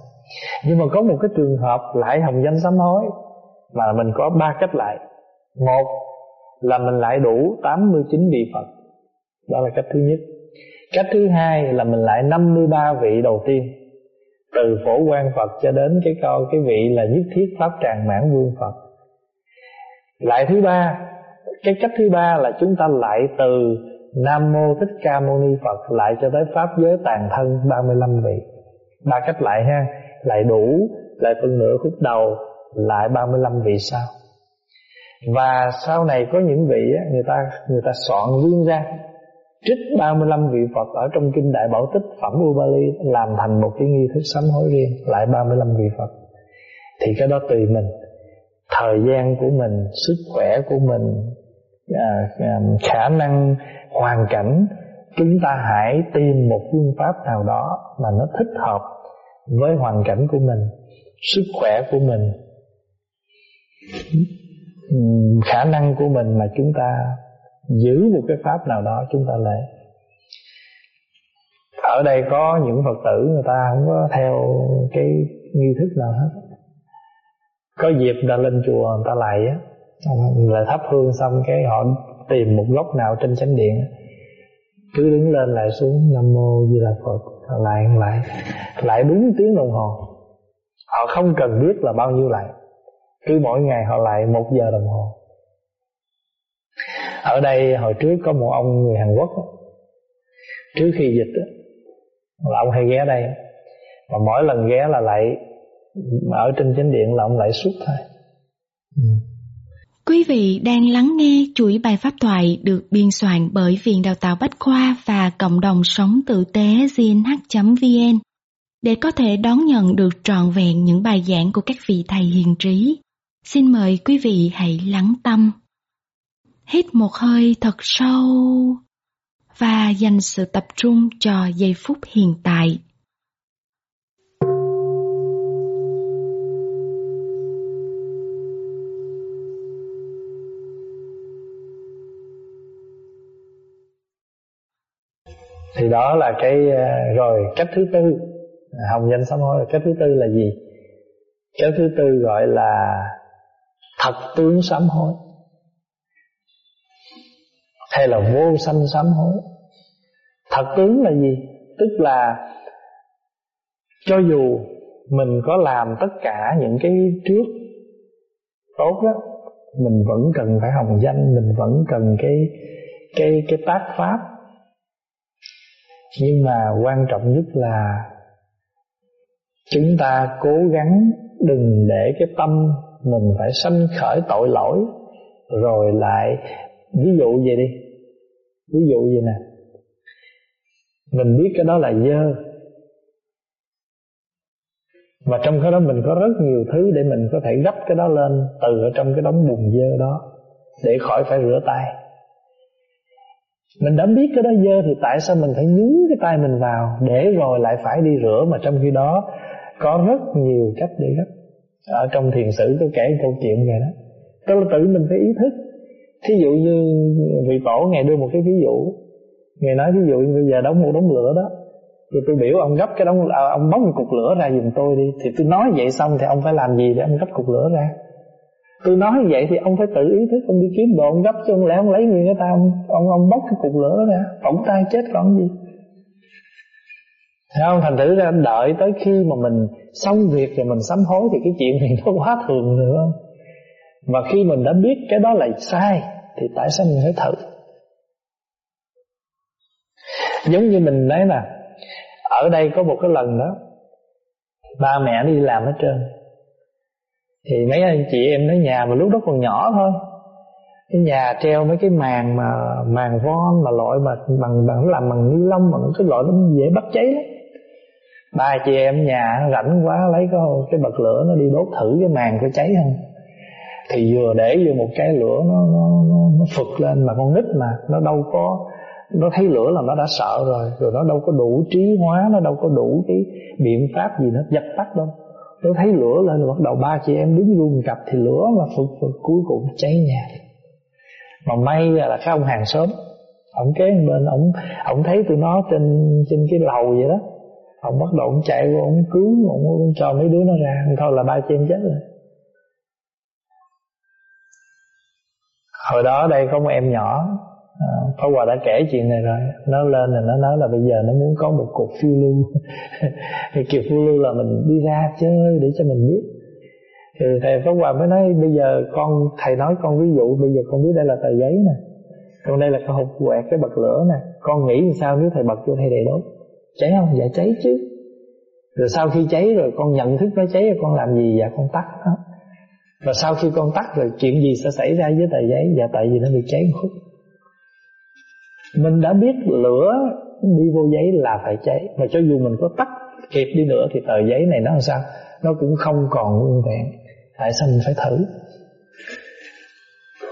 S1: Nhưng mà có một cái trường hợp lại hồng danh sám hối mà mình có ba cách lại. Một là mình lại đủ 89 vị Phật. Đó là cách thứ nhất. Cách thứ hai là mình lại 53 vị đầu tiên từ phổ quan Phật cho đến cái câu, cái vị là nhất thiết pháp tràng mãn vương Phật. Lại thứ ba, cái cách thứ ba là chúng ta lại từ Nam Mô Thích Ca Mâu Ni Phật lại cho tới Pháp giới tàn thân 35 vị. Ba cách lại ha, lại đủ, lại phân nửa khúc đầu, lại 35 vị sau. Và sau này có những vị người ta người ta soạn riêng ra trích 35 vị Phật ở trong kinh Đại Bảo Tích phẩm Ubali làm thành một cái nghi thức sám hối riêng lại 35 vị Phật. Thì cái đó tùy mình. Thời gian của mình sức khỏe của mình à, à, khả năng hoàn cảnh chúng ta hãy tìm một phương pháp nào đó mà nó thích hợp với hoàn cảnh của mình sức khỏe của mình ừ, khả năng của mình mà chúng ta giữ một cái pháp nào đó chúng ta lễ. Ở đây có những phật tử người ta không có theo cái nghi thức nào hết. Có dịp đã lên chùa người ta lại á lại thắp hương xong cái họ tìm một góc nào trên chánh điện cứ đứng lên lại xuống, nam mô di đà phật lại lại lại đúng tiếng đồng hồ. Họ không cần biết là bao nhiêu lại cứ mỗi ngày họ lại một giờ đồng hồ ở đây hồi trước có một ông người Hàn Quốc trước khi dịch là ông hay ghé đây mà mỗi lần ghé là lại ở trên chánh điện là ông lại suốt thôi
S2: ừ. Quý vị đang lắng nghe chuỗi bài pháp thoại được biên soạn bởi Viện Đào tạo Bách Khoa và Cộng đồng Sống Tử tế gnh.vn để có thể đón nhận được trọn vẹn những bài giảng của các vị thầy hiền trí. Xin mời quý vị hãy lắng tâm. Hít một hơi thật sâu và dành sự tập trung cho giây phút hiện tại.
S1: thì đó là cái ờ, rồi cách thứ tư. Hồng danh sám hối, cách thứ tư là gì? Cách thứ tư gọi là thật tướng sám hối hay là vô sanh sám hối? Thật tướng là gì? Tức là cho dù mình có làm tất cả những cái trước tốt đó, mình vẫn cần phải hồng danh, mình vẫn cần cái cái cái tác pháp. Nhưng mà quan trọng nhất là chúng ta cố gắng đừng để cái tâm mình phải sanh khởi tội lỗi, rồi lại, ví dụ vậy đi ví dụ gì nè, mình biết cái đó là dơ. Và trong cái đó mình có rất nhiều thứ để mình có thể gấp cái đó lên, từ ở trong cái đống bùn dơ đó, để khỏi phải rửa tay. Mình đã biết cái đó dơ thì tại sao mình phải nhúng cái tay mình vào để rồi lại phải đi rửa? Mà trong khi đó, có rất nhiều cách để gấp. Ở trong thiền sử tôi kể câu chuyện này đó. Tức là tự mình phải ý thức thí dụ như vị tổ ngày đưa một cái ví dụ ngày nói ví dụ bây giờ đóng một đống lửa đó thì tôi biểu ông gấp cái đống à, ông bóc một cục lửa ra giùm tôi đi thì tôi nói vậy xong thì ông phải làm gì để ông gấp cục lửa ra? Tôi nói vậy thì ông phải tự ý thức ông đi kiếm đồ ông gấp chứ không lẽ ông lấy người người ta ông ông, ông bóc cái cục lửa ra phỏng tay chết còn gì? Thấy không? Thành thử ra đợi tới khi mà mình xong việc rồi mình sám hối Thì cái chuyện này nó quá thường nữa. Và khi mình đã biết cái đó là sai thì tại sao mình phải thử? Giống như mình nói là Ở đây có một cái lần đó, Ba mẹ đi làm hết trơn. Thì mấy anh chị em ở nhà mà lúc đó còn nhỏ thôi. Cái nhà treo mấy cái màn mà màn von mà loại mà bằng bằng, làm bằng ni lông, bằng cái loại nó dễ bắt cháy lắm. Ba chị em nhà rảnh quá, lấy cái cái bật lửa nó đi đốt thử cái màn có cháy không? Thì vừa để vô một cái lửa nó nó nó, nó phực lên mà con nít mà nó đâu có nó thấy lửa là nó đã sợ rồi rồi nó đâu có đủ trí hóa nó đâu có đủ cái biện pháp gì nó dập tắt đâu. Nó thấy lửa lên rồi bắt đầu ba chị em đứng luôn cặp thì lửa mà phực phực cuối cùng cháy nhà. Mà may là cái ông hàng xóm ông kế bên ông ông thấy tụi nó trên trên cái lầu vậy đó. Ông bắt đầu ông chạy qua ông cứu ông, ông cho mấy đứa nó ra. Thôi là ba chị em chết rồi. Hồi đó đây có một em nhỏ à, Pháp Hòa đã kể chuyện này rồi. Nó lên là nó nói là bây giờ nó muốn có một cuộc phiêu lưu. [LAUGHS] Thì kiểu phiêu lưu là mình đi ra chơi để cho mình biết. Thì thầy Pháp Hòa mới nói bây giờ con Thầy nói con ví dụ bây giờ con biết đây là tờ giấy nè. Còn đây là cái hộp quẹt cái bật lửa nè. Con nghĩ sao nếu thầy bật vô thầy để đốt? Cháy không? Dạ cháy chứ. Rồi sau khi cháy rồi con nhận thức nó cháy rồi con làm gì? Dạ con tắt nó và sau khi con tắt rồi, chuyện gì sẽ xảy ra với tờ giấy? Dạ tại vì nó bị cháy một khúc. Mình đã biết lửa đi vô giấy là phải cháy. Mà cho dù mình có tắt kịp đi nữa thì tờ giấy này nó làm sao? Nó cũng không còn nguyên vẹn. Tại sao mình phải thử?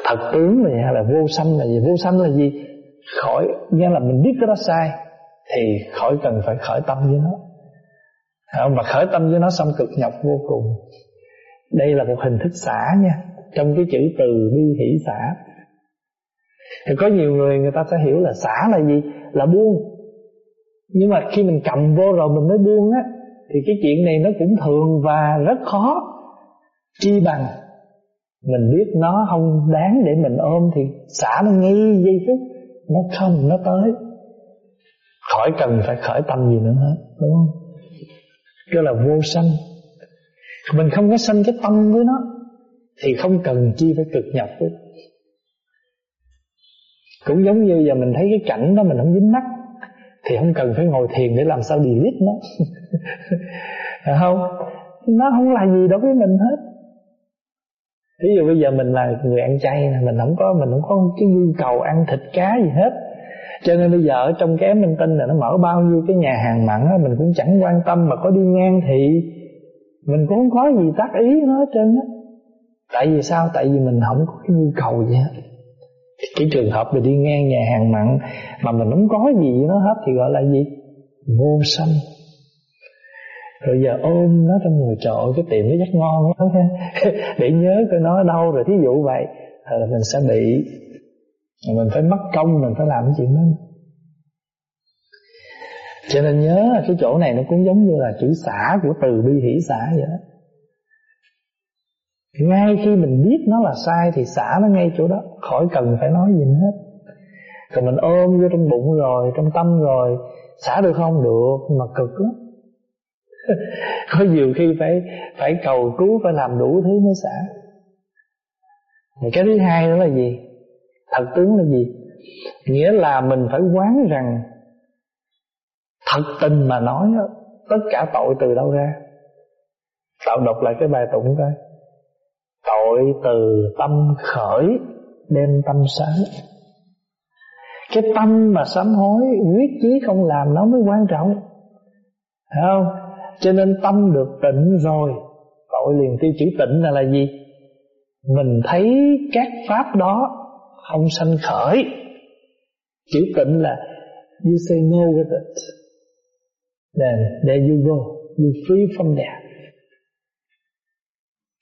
S1: Thật tướng này hay là vô sanh là gì? Vô sanh là gì? Khỏi, nghĩa là mình biết cái đó sai, thì khỏi cần phải khởi tâm với nó. Mà khởi tâm với nó xong cực nhọc vô cùng đây là một hình thức xả nha, trong cái chữ từ bi hỷ xả. Thì có nhiều người người ta sẽ hiểu là xả là gì? Là buông. Nhưng mà khi mình cầm vô rồi mình mới buông á, thì cái chuyện này nó cũng thường và rất khó chi bằng. Mình biết nó không đáng để mình ôm thì xả nó ngay giây phút, nó không, nó tới. Khỏi cần phải khởi tâm gì nữa hết, đúng không? Kêu là vô sanh mình không có sanh cái tâm với nó, thì không cần chi phải cực nhập với cũng giống như giờ mình thấy cái cảnh đó mình không dính mắt, thì không cần phải ngồi thiền để làm sao delete nó. Phải [LAUGHS] không, nó không là gì đối với mình hết. Ví dụ bây giờ mình là người ăn chay mình không có, mình không có cái nhu cầu ăn thịt cá gì hết. Cho nên bây giờ ở trong cái minh tinh này nó mở bao nhiêu cái nhà hàng mặn á, mình cũng chẳng quan tâm mà có đi ngang thì mình cũng không có gì tác ý nó hết trơn á. Tại vì sao? Tại vì mình không có cái nhu cầu gì hết. Cái trường hợp mình đi ngang nhà hàng mặn mà mình không có gì nó hết thì gọi là gì? Vô sanh. Rồi giờ ôm nó trong người, trời cái tiệm nó rất ngon lắm [LAUGHS] để nhớ coi nó ở đâu rồi thí dụ vậy. Là mình sẽ bị, mình phải mất công, mình phải làm cái chuyện đó cho nên nhớ là cái chỗ này nó cũng giống như là chữ xả của từ bi hỷ xả vậy đó. Ngay khi mình biết nó là sai thì xả nó ngay chỗ đó. Khỏi cần phải nói gì hết. Còn mình ôm vô trong bụng rồi, trong tâm rồi. Xả được không? Được mà cực lắm. [LAUGHS] Có nhiều khi phải phải cầu cứu, phải làm đủ thứ mới xả Và cái thứ hai đó là gì? Thật tướng là gì? Nghĩa là mình phải quán rằng thật tình mà nói tất cả tội từ đâu ra? Tạo đọc lại cái bài tụng coi? Tội từ tâm khởi, đem tâm sáng. Cái tâm mà sám hối, quyết chí không làm nó mới quan trọng. Thấy không? Cho nên tâm được tịnh rồi, tội liền tiêu chữ tịnh là là gì? Mình thấy các pháp đó không sanh khởi. Chữ tịnh là, you say no with it then there you go. You free from that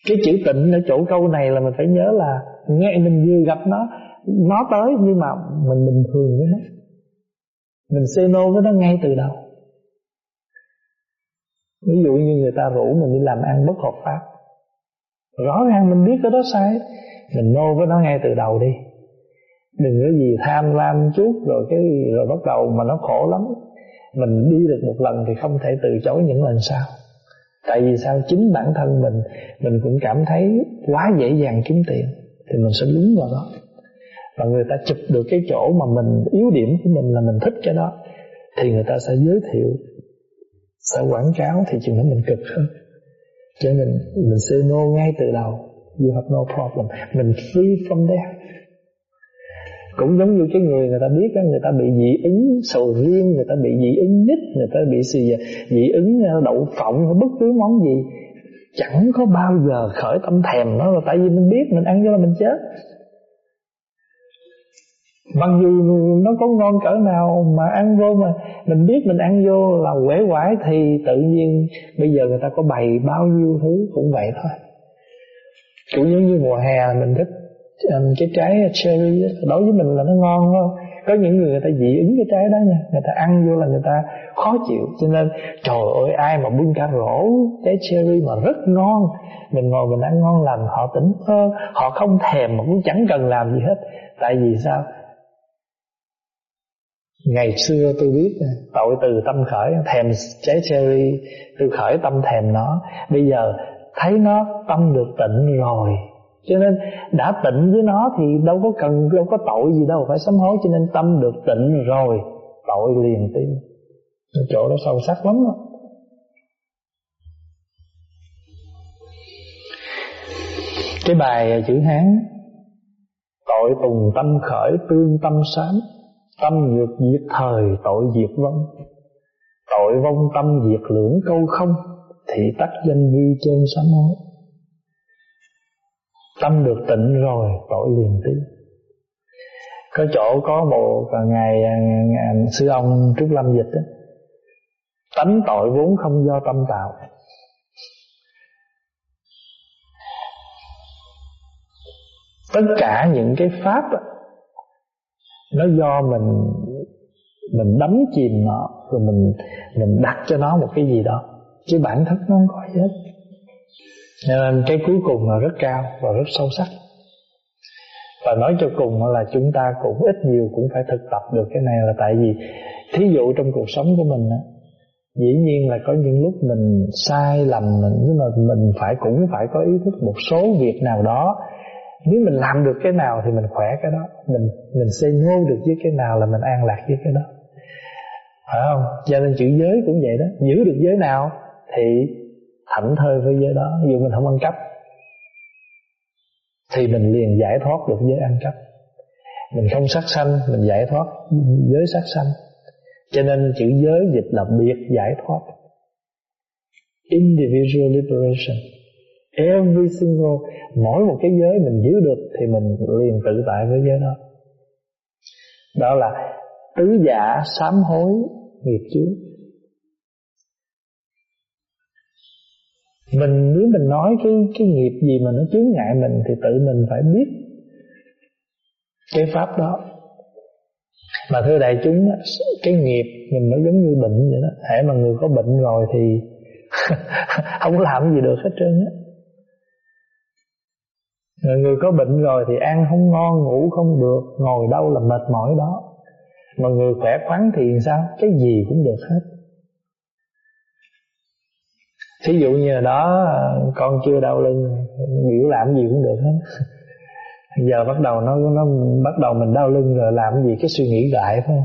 S1: cái chữ tịnh ở chỗ câu này là mình phải nhớ là nghe mình vừa gặp nó nó tới nhưng mà mình bình thường với nó. Mình say no với nó ngay từ đầu. Ví dụ như người ta rủ mình đi làm ăn bất hợp pháp. Rõ ràng mình biết cái đó sai. Mình nô với nó ngay từ đầu đi. Đừng có gì tham lam chút rồi cái rồi bắt đầu mà nó khổ lắm mình đi được một lần thì không thể từ chối những lần sau. Tại vì sao? Chính bản thân mình mình cũng cảm thấy quá dễ dàng kiếm tiền, thì mình sẽ lún vào đó. Và người ta chụp được cái chỗ mà mình, yếu điểm của mình là mình thích cái đó, thì người ta sẽ giới thiệu, sẽ quảng cáo thì chừng đó mình cực hơn. Cho nên mình say no ngay từ đầu. You have no problem. Mình free from there cũng giống như cái người người ta biết đó, người ta bị dị ứng sầu riêng người ta bị dị ứng nít người ta bị gì dị ứng ờ, đậu phộng hay bất cứ món gì. Chẳng có bao giờ khởi tâm thèm nó là tại vì mình biết mình ăn vô là mình chết. Mặc dù nó có ngon cỡ nào mà ăn vô mà mình biết mình ăn vô là quể quải thì tự nhiên bây giờ người ta có bày bao nhiêu thứ cũng vậy thôi. Cũng giống như mùa hè là mình thích cái trái cherry đối với mình là nó ngon không có những người người ta dị ứng cái trái đó nha, người ta ăn vô là người ta khó chịu. Cho nên, trời ơi, ai mà bưng cả rổ trái cherry mà rất ngon, mình ngồi mình ăn ngon lành, họ tỉnh thơ, họ không thèm mà cũng chẳng cần làm gì hết. Tại vì sao? Ngày xưa tôi biết tội từ tâm khởi, Thèm trái cherry, Tôi khởi tâm thèm nó. Bây giờ thấy nó tâm được tịnh rồi cho nên đã tịnh với nó thì đâu có cần, đâu có tội gì đâu, phải sám hối. Cho nên tâm được tịnh rồi, tội liền tim chỗ đó sâu sắc lắm đó. cái bài chữ hán, tội tùng tâm khởi, tương tâm sám. Tâm nhược diệt thời, tội diệt vong. Tội vong tâm diệt lưỡng câu không, thì tắc danh vi trên sám hối tâm được tịnh rồi tội liền tí có chỗ có một à, ngày, à, ngày à, sư ông trúc lâm dịch đó, tánh tội vốn không do tâm tạo. Tất cả những cái pháp đó, nó do mình mình đắm chìm nó rồi mình mình đặt cho nó một cái gì đó chứ bản thân nó không có gì hết nên cái cuối cùng là rất cao và rất sâu sắc. Và nói cho cùng là chúng ta cũng ít nhiều cũng phải thực tập được cái này là tại vì thí dụ trong cuộc sống của mình dĩ nhiên là có những lúc mình sai lầm, mình, nhưng mà mình phải, cũng phải có ý thức một số việc nào đó. Nếu mình làm được cái nào thì mình khỏe cái đó. Mình mình xây ngô được với cái nào là mình an lạc với cái đó. Phải không? Cho nên chữ giới cũng vậy đó. Giữ được giới nào thì thảnh thơi với giới đó, dù mình không ăn cắp, thì mình liền giải thoát được giới ăn cắp. Mình không sát sanh, mình giải thoát giới sát sanh. Cho nên chữ giới dịch là biệt giải thoát. Individual liberation. Every single, mỗi một cái giới mình giữ được thì mình liền tự tại với giới đó. Đó là tứ giả sám hối nghiệp chướng. Mình, nếu mình nói cái cái nghiệp gì mà nó chướng ngại mình thì tự mình phải biết cái pháp đó. Mà thưa đại chúng cái nghiệp mình nó giống như bệnh vậy đó. Hễ mà người có bệnh rồi thì [LAUGHS] không làm gì được hết trơn á. Người người có bệnh rồi thì ăn không ngon, ngủ không được, ngồi đâu là mệt mỏi đó. Mà người khỏe khoắn thì sao? Cái gì cũng được hết thí dụ như là đó, con chưa đau lưng, biểu làm gì cũng được hết. [LAUGHS] Giờ bắt đầu nó nó bắt đầu mình đau lưng rồi làm gì cái suy nghĩ đại phải không?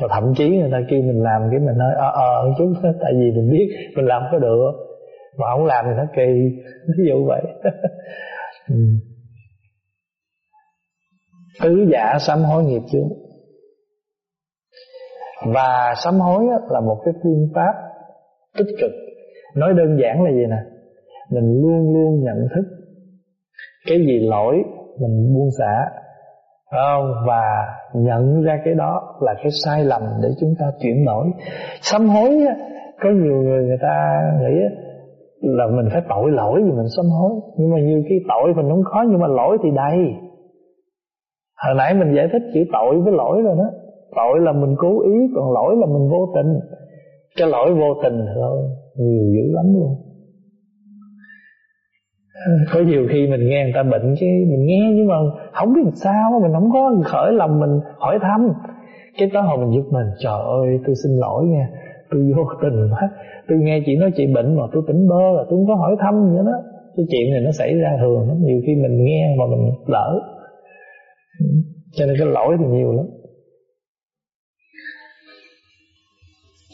S1: Và thậm chí người ta kêu mình làm cái mình nói ờ ờ chút tại vì mình biết [LAUGHS] mình làm có được. Mà không làm thì nó kỳ [LAUGHS] ví dụ vậy. Ừ. tứ giả sám hối nghiệp chướng. Và sám hối là một cái phương pháp tích cực nói đơn giản là gì nè? Mình luôn luôn nhận thức cái gì lỗi mình buông xả không? Và nhận ra cái đó là cái sai lầm để chúng ta chuyển đổi. Sám hối có nhiều người người ta nghĩ là mình phải tội lỗi gì mình sám hối. Nhưng mà nhiều khi tội mình không khó nhưng mà lỗi thì đầy. Hồi nãy mình giải thích chữ tội với lỗi rồi đó. Tội là mình cố ý, còn lỗi là mình vô tình. Cái lỗi vô tình thôi nhiều dữ lắm luôn. Ờ, có nhiều khi mình nghe người ta bệnh chứ mình nghe nhưng mà không biết sao mình không có khởi lòng mình hỏi thăm. Cái tới hồi mình giúp mình, trời ơi, tôi xin lỗi nha, tôi vô tình quá. Tôi nghe chị nói chị bệnh mà tôi tỉnh bơ là tôi không có hỏi thăm nữa đó. Cái chuyện này nó xảy ra thường lắm, nhiều khi mình nghe mà mình lỡ. Cho nên cái lỗi thì nhiều lắm.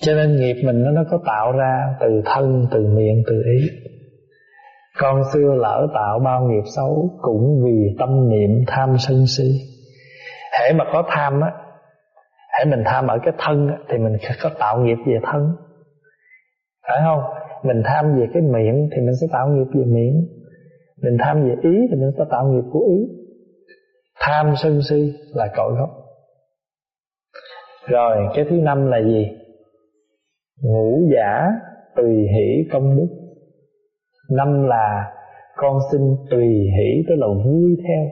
S1: Cho nên nghiệp mình nó nó có tạo ra từ thân từ miệng từ ý. Con xưa lỡ tạo bao nghiệp xấu cũng vì tâm niệm tham sân si. Hễ mà có tham á hễ mình tham ở cái thân á, thì mình có tạo nghiệp về thân. Phải không? Mình tham về cái miệng thì mình sẽ tạo nghiệp về miệng. Mình tham về ý thì mình sẽ tạo nghiệp của ý. Tham sân si là cội gốc. Rồi cái thứ năm là gì? Ngũ giả tùy hỷ công đức. Năm là con xin tùy hỷ tức là vui theo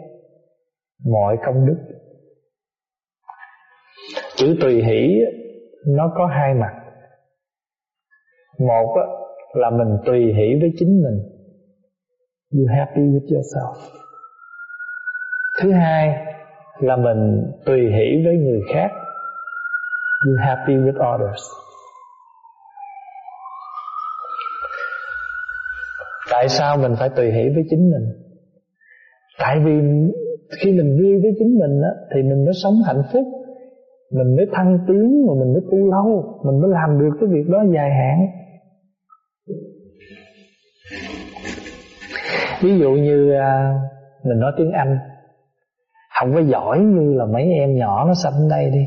S1: mọi công đức. Chữ tùy hỷ, nó có hai mặt. Một là mình tùy hỷ với chính mình. You happy with yourself. Thứ hai là mình tùy hỷ với người khác. You happy with others. Tại sao mình phải tùy hỷ với chính mình? Tại vì khi mình vui với chính mình á, thì mình mới sống hạnh phúc. Mình mới thăng tiến mà mình mới tu lâu. Mình mới làm được cái việc đó dài hạn. Ví dụ như à, mình nói tiếng anh. Không có giỏi như là mấy em nhỏ nó sanh đây đi.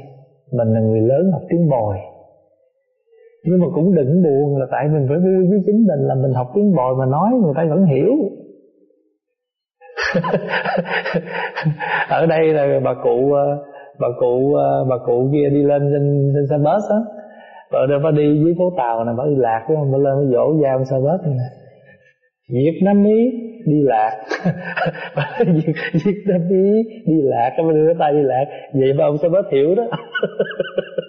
S1: Mình là người lớn học tiếng bồi nhưng mà cũng đừng buồn là tại mình phải vui với chính mình là mình học tiếng bồi mà nói người ta vẫn hiểu. [LAUGHS] Ở đây là bà cụ ờ, bà cụ ờ, bà cụ kia đi lên trên, trên xe bus á. Bà đâu bà đi dưới phố tàu này bà đi lạc đúng không? Bà lên bà dỗ dao xe bus này Việt Nam ý đi lạc. [LAUGHS] Việt, Việt Nam ý đi lạc. Cái đưa tay đi lạc. Vậy mà ông xe bus hiểu đó. [LAUGHS]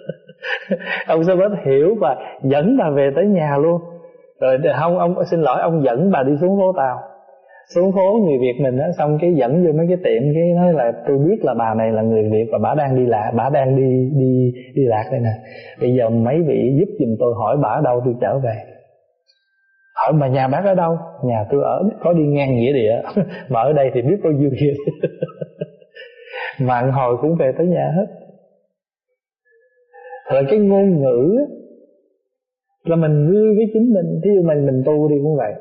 S1: [LAUGHS] ông sẽ bớt hiểu và dẫn bà về tới nhà luôn. Rồi không ông xin lỗi, ông dẫn bà đi xuống phố tàu. Xuống phố người việt mình á, xong cái dẫn vô mấy cái tiệm, cái nói là tôi biết là bà này là người việt và bà đang đi lạc, bà đang đi đi đi lạc đây nè. Bây giờ mấy vị giúp giùm tôi hỏi bà ở đâu tôi trở về. Hỏi mà nhà bác ở đâu? Nhà tôi ở, có đi ngang nghĩa địa. [LAUGHS] Mà ở đây thì biết bao nhiêu kia [LAUGHS] mạng hồi cũng về tới nhà hết rồi cái ngôn ngữ là mình vui với chính mình. Thí dụ mình mình tu đi cũng vậy.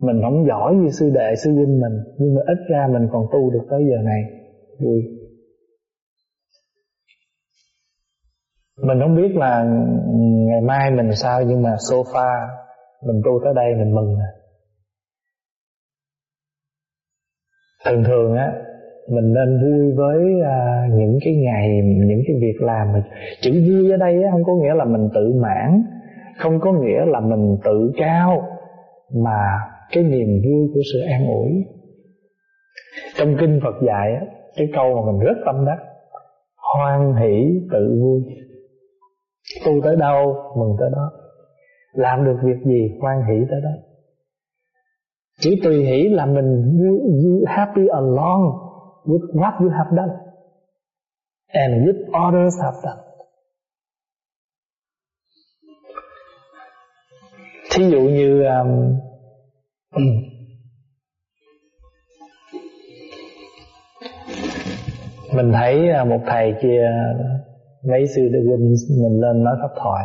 S1: Mình không giỏi như sư đệ, sư huynh mình, nhưng mà ít ra mình còn tu được tới giờ này. Vui. Mình không biết là ngày mai mình sao, nhưng mà sofa mình tu tới đây mình mừng à. thường thường á mình nên vui với à, những cái ngày những cái việc làm mình chữ vui ở đây á, không có nghĩa là mình tự mãn không có nghĩa là mình tự cao mà cái niềm vui của sự an ủi. Trong kinh Phật dạy á, cái câu mà mình rất tâm đắc hoan hỷ tự vui. Tu tới đâu mừng tới đó. Làm được việc gì hoan hỷ tới đó. Chỉ tùy hỷ là mình happy alone with what you have done. And with others have done. Thí dụ như um, ừ. mình thấy à, một thầy kia mấy sư đệ huynh mình lên nói pháp thoại.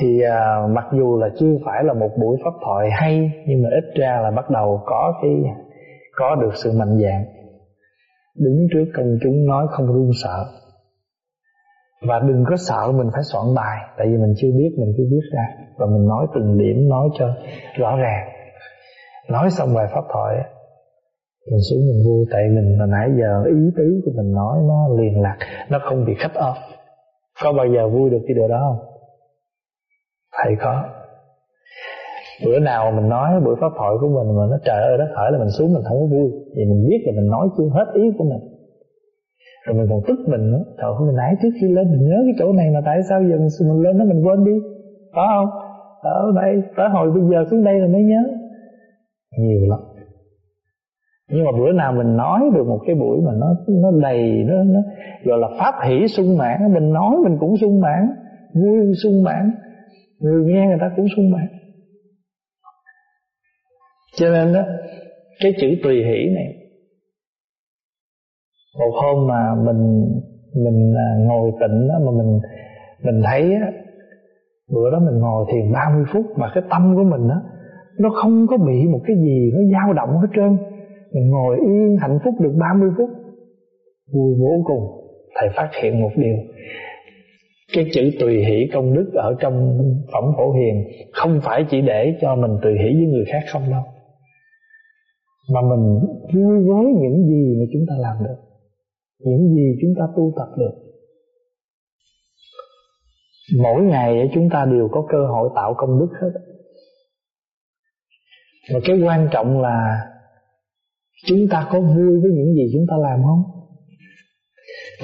S1: Thì à, mặc dù là chưa phải là một buổi pháp thoại hay nhưng mà ít ra là bắt đầu có cái có được sự mạnh dạn đứng trước công chúng nói không run sợ. Và đừng có sợ mình phải soạn bài, tại vì mình chưa biết, mình cứ viết ra. Và mình nói từng điểm, nói cho rõ ràng. Nói xong bài pháp thoại, mình xuống mình vui, tại mình mà nãy giờ ý tứ của mình nói nó liền lạc, nó không bị khách off có bao giờ vui được cái điều đó không? Thầy có bữa nào mình nói buổi pháp thoại của mình mà nó trời ơi đất hỡi là mình xuống mình không có vui. Vì mình biết là mình nói chưa hết ý của mình. Rồi mình còn tức mình nữa. Trời ơi nãy trước khi lên mình nhớ cái chỗ này mà tại sao giờ mình, mình lên nó mình quên đi. Có không? Ở đây tới hồi bây giờ xuống đây là mới nhớ. Nhiều lắm. Nhưng mà bữa nào mình nói được một cái buổi mà nó nó đầy nó, nó gọi là pháp hỷ sung mãn. Mình nói mình cũng sung mãn. Vui sung mãn. Người nghe người ta cũng sung mãn cho nên đó, cái chữ tùy hỷ này, một hôm mà mình mình à, ngồi tịnh đó, mà mình mình thấy á, bữa đó mình ngồi thiền 30 phút mà cái tâm của mình á, nó không có bị một cái gì, nó dao động hết trơn. Mình ngồi yên hạnh phúc được 30 phút, vui vô cùng. Thầy phát hiện một điều, cái chữ tùy hỷ công đức ở trong phẩm phổ hiền không phải chỉ để cho mình tùy hỷ với người khác không đâu mà mình vui với những gì mà chúng ta làm được, những gì chúng ta tu tập được. Mỗi ngày chúng ta đều có cơ hội tạo công đức hết. Và cái quan trọng là chúng ta có vui với những gì chúng ta làm không?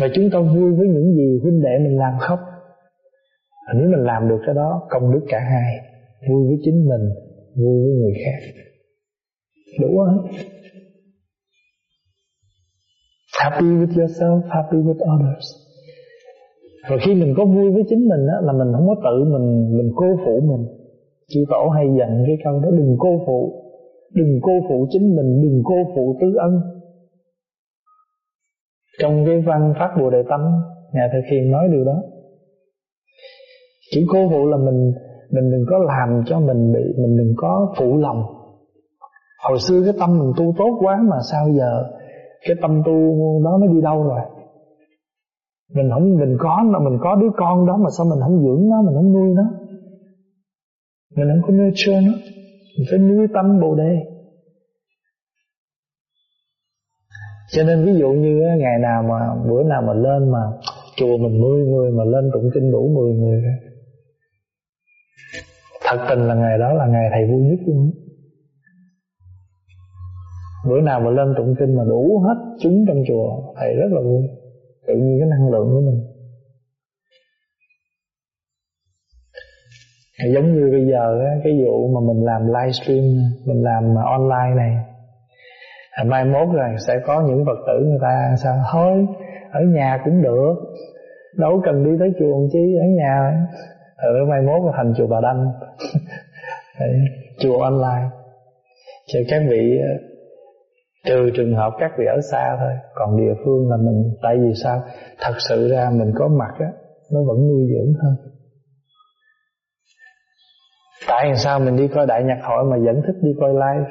S1: Và chúng ta vui với những gì huynh đệ mình làm không? Nếu mình làm được cái đó, công đức cả hai, vui với chính mình, vui với người khác đủ hết happy with yourself, happy with others. Và khi mình có vui với chính mình á, là mình không có tự mình mình cô phụ mình. Chư tổ hay dặn cái câu đó, đừng cô phụ, đừng cô phụ chính mình, đừng cô phụ tứ ân. Trong cái văn phát bồ đề tâm nhà thực hiện nói điều đó. Chữ cô phụ là mình mình đừng có làm cho mình bị, mình đừng có phụ lòng hồi xưa cái tâm mình tu tốt quá mà sao giờ cái tâm tu đó nó đi đâu rồi? Mình không, mình có mà mình có đứa con đó mà sao mình không dưỡng nó, mình không nuôi nó? Mình không có nurture nó. Mình phải nuôi tâm bồ đề. Cho nên ví dụ như ngày nào mà, bữa nào mà lên mà chùa mình 10 người mà lên tụng kinh đủ 10 người thật tình là ngày đó là ngày thầy vui nhất luôn bữa nào mà lên tụng kinh mà đủ hết chúng trong chùa, thầy rất là vui. Tự nhiên cái năng lượng của mình. Giống như bây giờ cái vụ mà mình làm livestream, mình làm online này à, mai mốt là sẽ có những phật tử người ta sao, thôi, ở nhà cũng được, đâu cần đi tới chùa chi, ở nhà. Ở mai mốt là thành chùa bà đanh. [LAUGHS] Chùa online. Cho các vị trừ trường hợp các vị ở xa thôi. Còn địa phương là mình, tại vì sao? Thật sự ra mình có mặt á, nó vẫn nuôi dưỡng hơn. Tại sao mình đi coi đại nhạc hội mà vẫn thích đi coi live?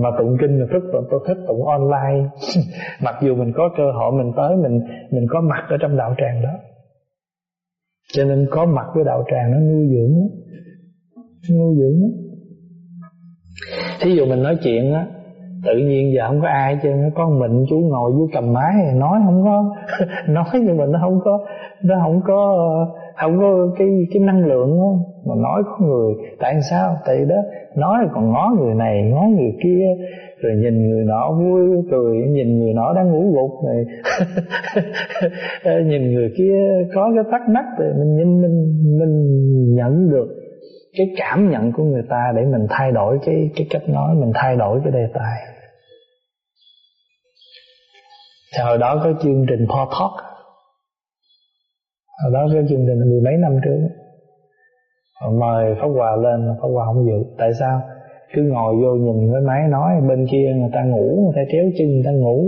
S1: Mà tụng kinh là thích tôi thích tụng online. [LAUGHS] Mặc dù mình có cơ hội, mình tới, mình mình có mặt ở trong đạo tràng đó. Cho nên có mặt với đạo tràng nó nuôi dưỡng nó nuôi dưỡng đó thí dụ mình nói chuyện á, tự nhiên giờ không có ai chứ nó có mình chú ngồi dưới cầm máy nói không có, [LAUGHS] nói nhưng mà nó không có, nó không có không có cái cái năng lượng đó. mà nói có người, tại sao? Tại đó, nói còn ngó người này, ngó người kia, rồi nhìn người nọ vui cười, nhìn người nọ đang ngủ gục rồi [LAUGHS] nhìn người kia có cái thắc mắc rồi mình nhìn, mình mình nhận được cái cảm nhận của người ta để mình thay đổi cái cái cách nói, mình thay đổi cái đề tài. Thì hồi đó có chương trình Paul Talk. Hồi đó có chương trình mười mấy năm trước. Mời Pháp Hòa lên, Pháp Hòa không dự. Tại sao? Cứ ngồi vô nhìn cái máy nói, bên kia người ta ngủ, người ta kéo chân, người ta ngủ.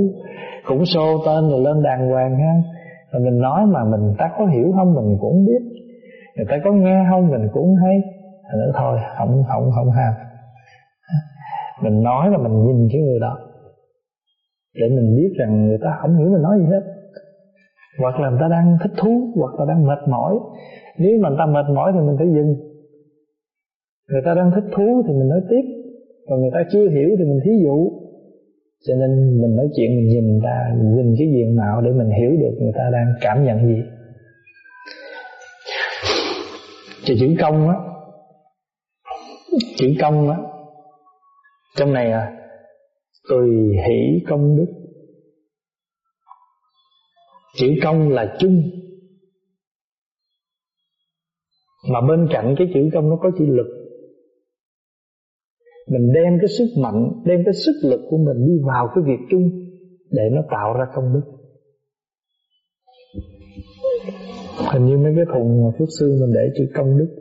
S1: Cũng xô tên rồi lên đàng hoàng ha. Rồi mình nói mà mình ta có hiểu không mình cũng biết. Người ta có nghe không mình cũng hay nữa thôi, không không không ham. Mình nói là mình nhìn cái người đó. Để mình biết rằng người ta không hiểu mình nói gì hết. Hoặc là người ta đang thích thú, hoặc là đang mệt mỏi. Nếu mà người ta mệt mỏi thì mình phải dừng. Người ta đang thích thú thì mình nói tiếp. Còn người ta chưa hiểu thì mình thí dụ. Cho nên mình nói chuyện, mình nhìn người ta, mình nhìn cái diện mạo để mình hiểu được người ta đang cảm nhận gì. Thì chữ công á chữ công á. Trong này à tùy hỷ công đức. Chữ công là chung. Mà bên cạnh cái chữ công nó có chữ lực. Mình đem cái sức mạnh, đem cái sức lực của mình đi vào cái việc chung để nó tạo ra công đức. Hình như mấy cái thùng phước sư mình để chữ công đức.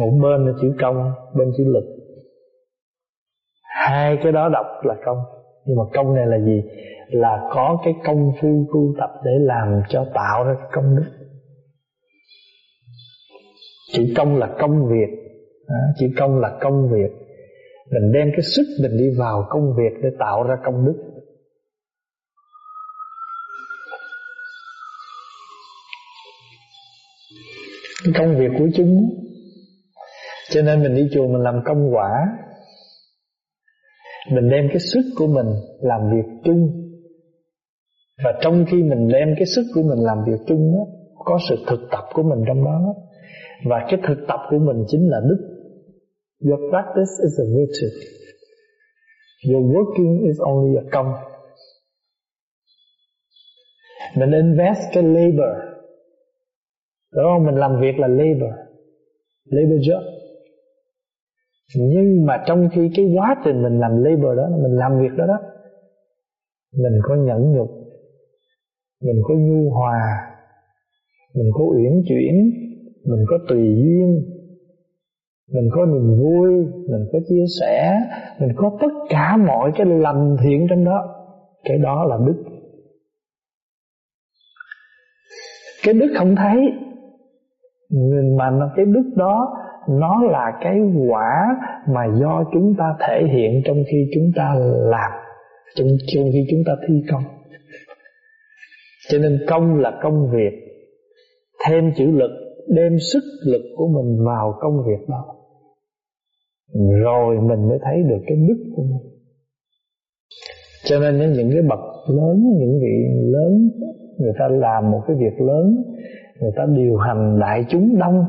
S1: Một bên là chữ công bên chữ lực. Hai cái đó đọc là công. Nhưng mà công này là gì? Là có cái công phu tu tập để làm cho tạo ra công đức. Chữ công là công việc. À, chữ công là công việc. Mình đem cái sức mình đi vào công việc để tạo ra công đức. Cái công việc của chúng cho nên mình đi chùa mình làm công quả. Mình đem cái sức của mình làm việc chung. Và trong khi mình đem cái sức của mình làm việc chung đó, có sự thực tập của mình trong đó. Và cái thực tập của mình chính là đức. Your practice is a virtue. Your working is only a công. Mình invest cái labor. Đúng không? Mình làm việc là labor. Labor job nhưng mà trong khi cái quá trình mình làm labor đó, mình làm việc đó đó, mình có nhẫn nhục, mình có nhu hòa, mình có uyển chuyển, mình có tùy duyên, mình có niềm vui, mình có chia sẻ, mình có tất cả mọi cái lành thiện trong đó, cái đó là đức. Cái đức không thấy. Mà cái đức đó nó là cái quả mà do chúng ta thể hiện trong khi chúng ta làm trong, trong khi chúng ta thi công. Cho nên công là công việc. Thêm chữ lực đem sức lực của mình vào công việc đó. Rồi mình mới thấy được cái đức của mình. Cho nên những cái bậc lớn những vị lớn người ta làm một cái việc lớn người ta điều hành đại chúng đông.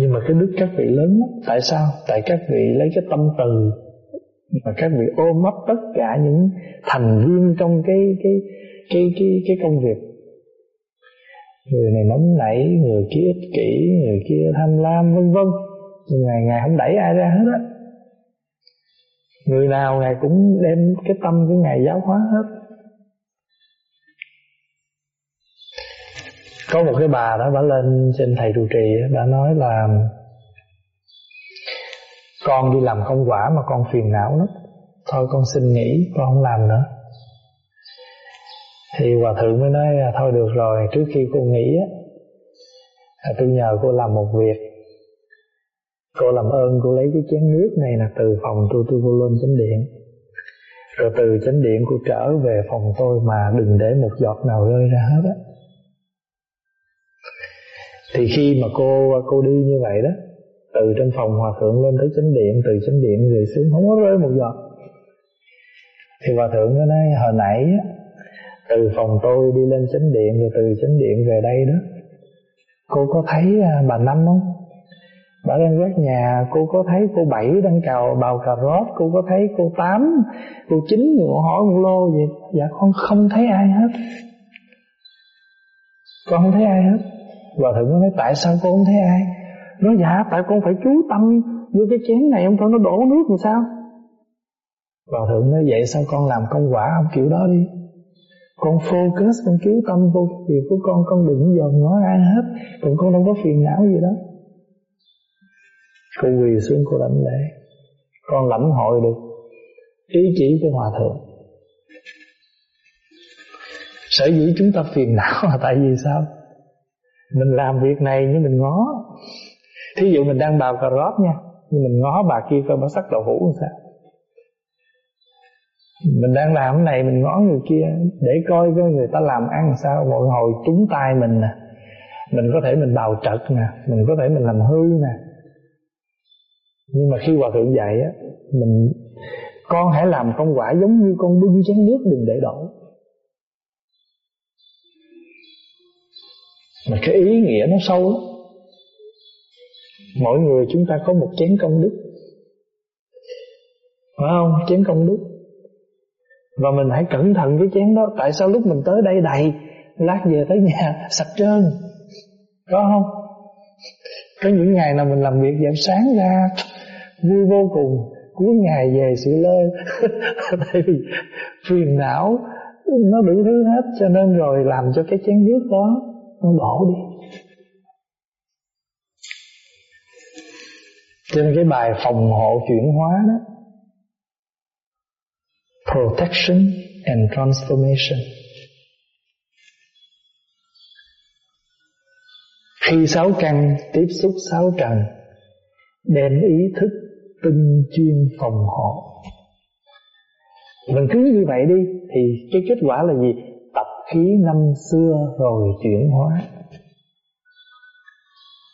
S1: Nhưng mà cái đức các vị lớn lắm tại sao? Tại các vị lấy cái tâm từ, mà các vị ôm ấp tất cả những thành viên trong cái cái cái cái cái công việc. Người này nóng nảy, người kia ích kỷ, người kia tham lam, vân vân. Nhưng ngày ngày không đẩy ai ra hết á. Người nào ngài cũng đem cái tâm của ngài giáo hóa hết. Có một cái bà đó bà lên trên thầy trụ trì bà nói là con đi làm công quả mà con phiền não lắm. Thôi con xin nghỉ, con không làm nữa. Thì hòa thượng mới nói à, thôi được rồi, trước khi cô nghỉ á à, tôi nhờ cô làm một việc. Cô làm ơn cô lấy cái chén nước này là từ phòng tôi tôi cô lên chánh điện. Rồi từ chánh điện cô trở về phòng tôi mà đừng để một giọt nào rơi ra hết á thì khi mà cô cô đi như vậy đó, từ trên phòng hòa thượng lên tới chánh điện, từ chánh điện về xuống, không có rơi một giọt. Thì hòa thượng nói, hồi nãy từ phòng tôi đi lên chánh điện, rồi từ chánh điện về đây đó, cô có thấy à, bà năm không? Bà đang quét nhà, cô có thấy cô bảy đang cào bào cà rốt, cô có thấy cô tám, cô chín người hỏi một lô vậy? Dạ con không thấy ai hết. Con không thấy ai hết. Hòa thượng nói, tại sao con không thấy ai? Nói dạ tại con phải chú tâm vô cái chén này, ông thôi, nó đổ nước làm sao? Hòa thượng nói, vậy sao con làm công quả không? Kiểu đó đi. Con focus, con chú tâm vô việc của con con đừng dòm ngó ai hết, còn con đâu có phiền não gì đó. Cô quỳ xuống, cô lãnh lễ. Con lãnh hội được ý chỉ của hòa thượng. Sở dĩ chúng ta phiền não là tại vì sao? Mình làm việc này nhưng mình ngó. Thí dụ mình đang bào cà rốt nha nhưng mình ngó bà kia coi bà sắc đậu hũ làm sao. Mình đang làm cái này, mình ngó người kia, để coi cái người ta làm ăn sao. Mọi hồi trúng tay mình nè, mình có thể mình bào trật nè, mình có thể mình làm hư nè. Nhưng mà khi hòa thượng dạy á, mình, con hãy làm công quả giống như con bưng chén nước, đừng để đổ. Mà cái ý nghĩa nó sâu lắm. Mỗi người chúng ta có một chén công đức. Phải không? Chén công đức. Và mình hãy cẩn thận với chén đó. Tại sao lúc mình tới đây đầy, lát về tới nhà, [LAUGHS] sạch trơn. Có không? Có những ngày nào mình làm việc dậy sáng ra, [TSK] vui vô cùng. Cuối ngày về sự lơ, [LAUGHS] tại vì phiền não, nó đủ thứ hết. Cho nên rồi làm cho cái chén nước đó nó đổ đi. Trên cái bài phòng hộ chuyển hóa đó, protection and transformation. Khi sáu căn tiếp xúc sáu trần, đem ý thức tinh chuyên phòng hộ. Mình cứ như vậy đi, thì cái kết quả là gì? Khí năm xưa rồi chuyển hóa.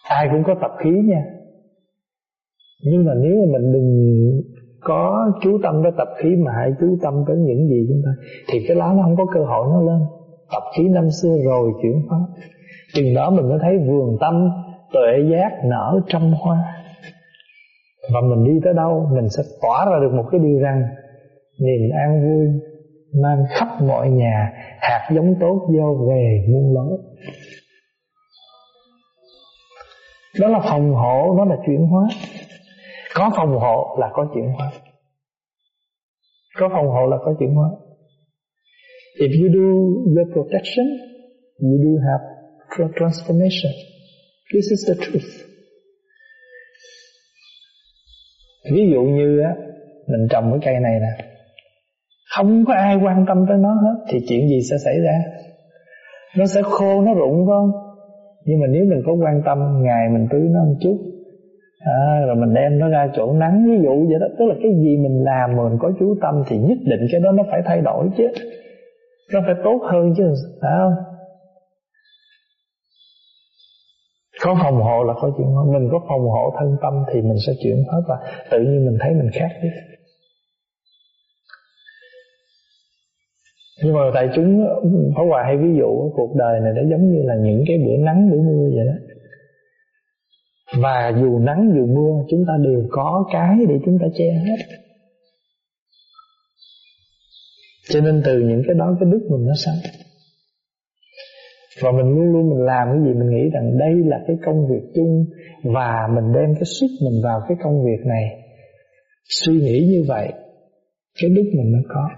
S1: Ai cũng có tập khí nha. Nhưng mà nếu mà mình đừng có chú tâm tới tập khí mà hãy chú tâm tới những gì chúng ta, thì cái lá nó không có cơ hội nó lên. Tập khí năm xưa rồi chuyển hóa. Chừng đó mình mới thấy vườn tâm, tuệ giác nở trăm hoa. Và mình đi tới đâu, mình sẽ tỏa ra được một cái điều rằng niềm an vui mang khắp mọi nhà hạt giống tốt gieo về muôn lối đó là phòng hộ, đó là chuyển hóa. Có phòng hộ là có chuyển hóa. Có phòng hộ là có chuyển hóa. If you do your protection, you do have transformation. This is the truth. Ví dụ như á, mình trồng cái cây này nè không có ai quan tâm tới nó hết thì chuyện gì sẽ xảy ra? Nó sẽ khô nó rụng phải không? Nhưng mà nếu mình có quan tâm ngày mình tưới nó một chút. À, rồi mình đem nó ra chỗ nắng ví dụ vậy đó. Tức là cái gì mình làm mà mình có chú tâm thì nhất định cái đó nó phải thay đổi chứ. Nó phải tốt hơn chứ phải không? Có phòng hộ là có chuyện mình có phòng hộ thân tâm thì mình sẽ chuyển hết. Và tự nhiên mình thấy mình khác đi nhưng mà tại chúng Pháp Hòa hay ví dụ, cuộc đời này nó giống như là những cái bữa nắng bữa mưa vậy đó. Và dù nắng dù mưa, chúng ta đều có cái để chúng ta che hết. Cho nên từ những cái đó, cái đức mình nó sanh. Và mình luôn luôn mình làm cái gì mình nghĩ rằng đây là cái công việc chung, và mình đem cái sức mình vào cái công việc này. Suy nghĩ như vậy, cái đức mình nó có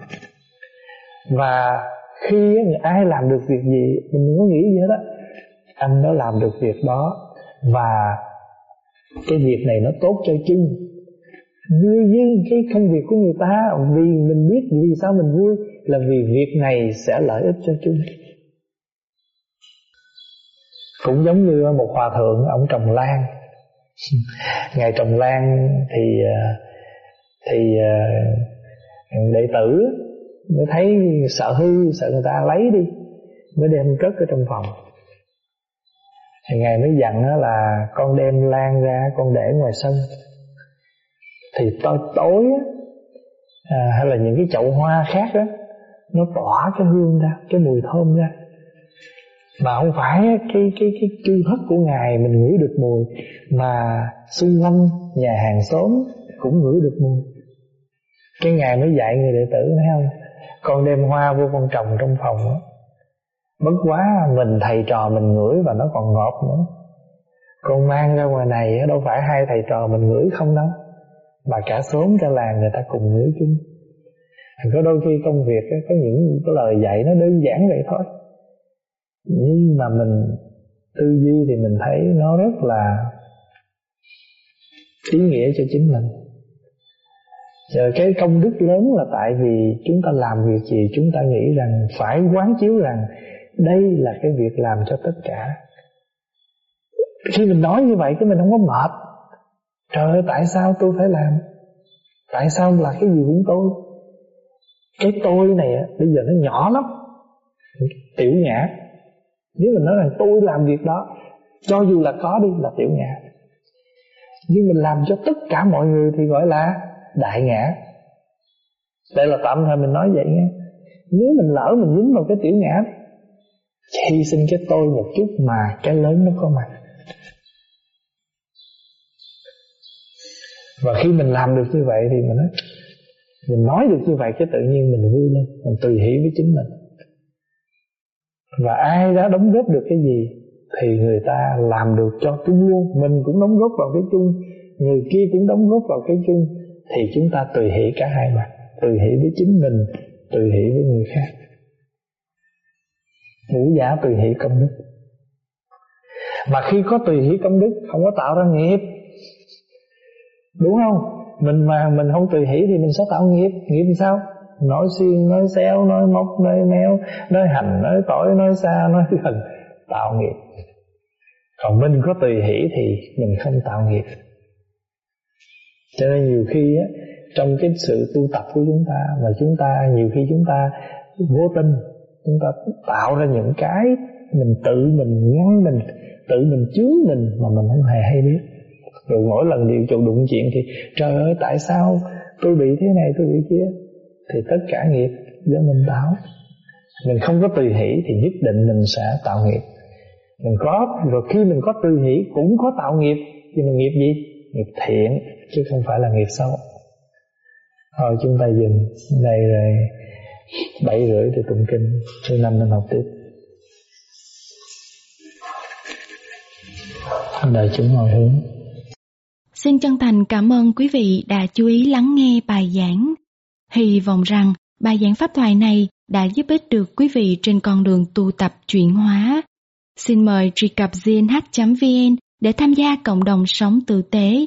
S1: và khi ai làm được việc gì, mình đừng có nghĩ gì hết á, anh nó làm được việc đó. Và cái việc này nó tốt cho chung vui với cái công việc của người ta, vì mình biết vì sao mình vui, là vì việc này sẽ lợi ích cho chung cũng giống như một hòa thượng, ông trồng lan. [LAUGHS] Ngày trồng lan thì à, thì à, đệ tử mới thấy sợ hư sợ người ta lấy đi mới đem cất ở trong phòng. Thì ngài mới dặn là con đem lan ra con để ngoài sân. Thì tối tối à, hay là những cái chậu hoa khác đó nó tỏa cái hương ra cái mùi thơm ra. Mà không phải cái cái cái chư thất của ngài mình ngửi được mùi mà xung quanh nhà hàng xóm cũng ngửi được mùi. Cái ngài mới dạy người đệ tử thấy không? Con đem hoa vô con trồng trong phòng đó. mất quá, mình thầy trò mình ngửi và nó còn ngọt nữa. Con mang ra ngoài này đâu phải hai thầy trò mình ngửi không đâu. Mà cả xóm, cả làng người ta cùng ngửi chung. Có đôi khi công việc có những cái lời dạy nó đơn giản vậy thôi. Nhưng mà mình tư duy thì mình thấy nó rất là ý nghĩa cho chính mình. Giờ cái công đức lớn là tại vì chúng ta làm việc gì chúng ta nghĩ rằng, phải quán chiếu rằng đây là cái việc làm cho tất cả. Khi mình nói như vậy cái mình không có mệt. Trời ơi, tại sao tôi phải làm? Tại sao là cái gì cũng tôi? Cái tôi này bây giờ nó nhỏ lắm. Tiểu nhã nếu mình nói rằng tôi làm việc đó, Cho dù là có đi là tiểu ngã Nhưng mình làm cho tất cả mọi người Thì gọi là đại ngã. Đây là tạm thời mình nói vậy nghe Nếu mình lỡ mình dính vào cái tiểu ngã Hy sinh cái tôi một chút Mà cái lớn nó có mặt. Và khi mình làm được như vậy Thì mình nói mình nói được như vậy cái tự nhiên mình vui lên, mình tùy hỷ với chính mình. Và ai đã đóng góp được cái gì thì người ta làm được cho chung luôn mình cũng đóng góp vào cái chung, người kia cũng đóng góp vào cái chung thì chúng ta tùy hỷ cả hai mặt, tùy hỷ với chính mình, tùy hỷ với người khác. Ngũ giả tùy hỷ công đức. Mà khi có tùy hỷ công đức, không có tạo ra nghiệp. Đúng không? Mình mà mình không tùy hỷ thì mình sẽ tạo nghiệp. Nghiệp sao? Nói xuyên nói xéo, nói móc, nói méo, nói hành, nói tỏi, nói xa, nói gần. Tạo nghiệp. Còn mình có tùy hỷ thì mình không tạo nghiệp cho nên nhiều khi á, trong cái sự tu tập của chúng ta, mà chúng ta, nhiều khi chúng ta vô tình chúng ta tạo ra những cái mình tự mình ngăn mình, tự mình chướng mình mà mình không hề hay biết. Rồi mỗi lần điều trụ đụng chuyện thì, trời ơi, tại sao tôi bị thế này, tôi bị kia? Thì tất cả nghiệp do mình tạo. Mình không có tùy hỷ thì nhất định mình sẽ tạo nghiệp. Mình có, rồi khi mình có tùy hỷ cũng có tạo nghiệp. Nhưng mình nghiệp gì? Nghiệp thiện chứ không phải là nghiệp xấu. Thôi chúng ta dừng đây rồi. Bảy rưỡi thì tụng kinh, thứ năm năm học tiếp. Đại chúng ngồi hướng.
S2: Xin chân thành cảm ơn quý vị đã chú ý lắng nghe bài giảng. Hy vọng rằng bài giảng pháp thoại này đã giúp ích được quý vị trên con đường tu tập chuyển hóa. Xin mời truy cập gnh.vn để tham gia cộng đồng sống tử tế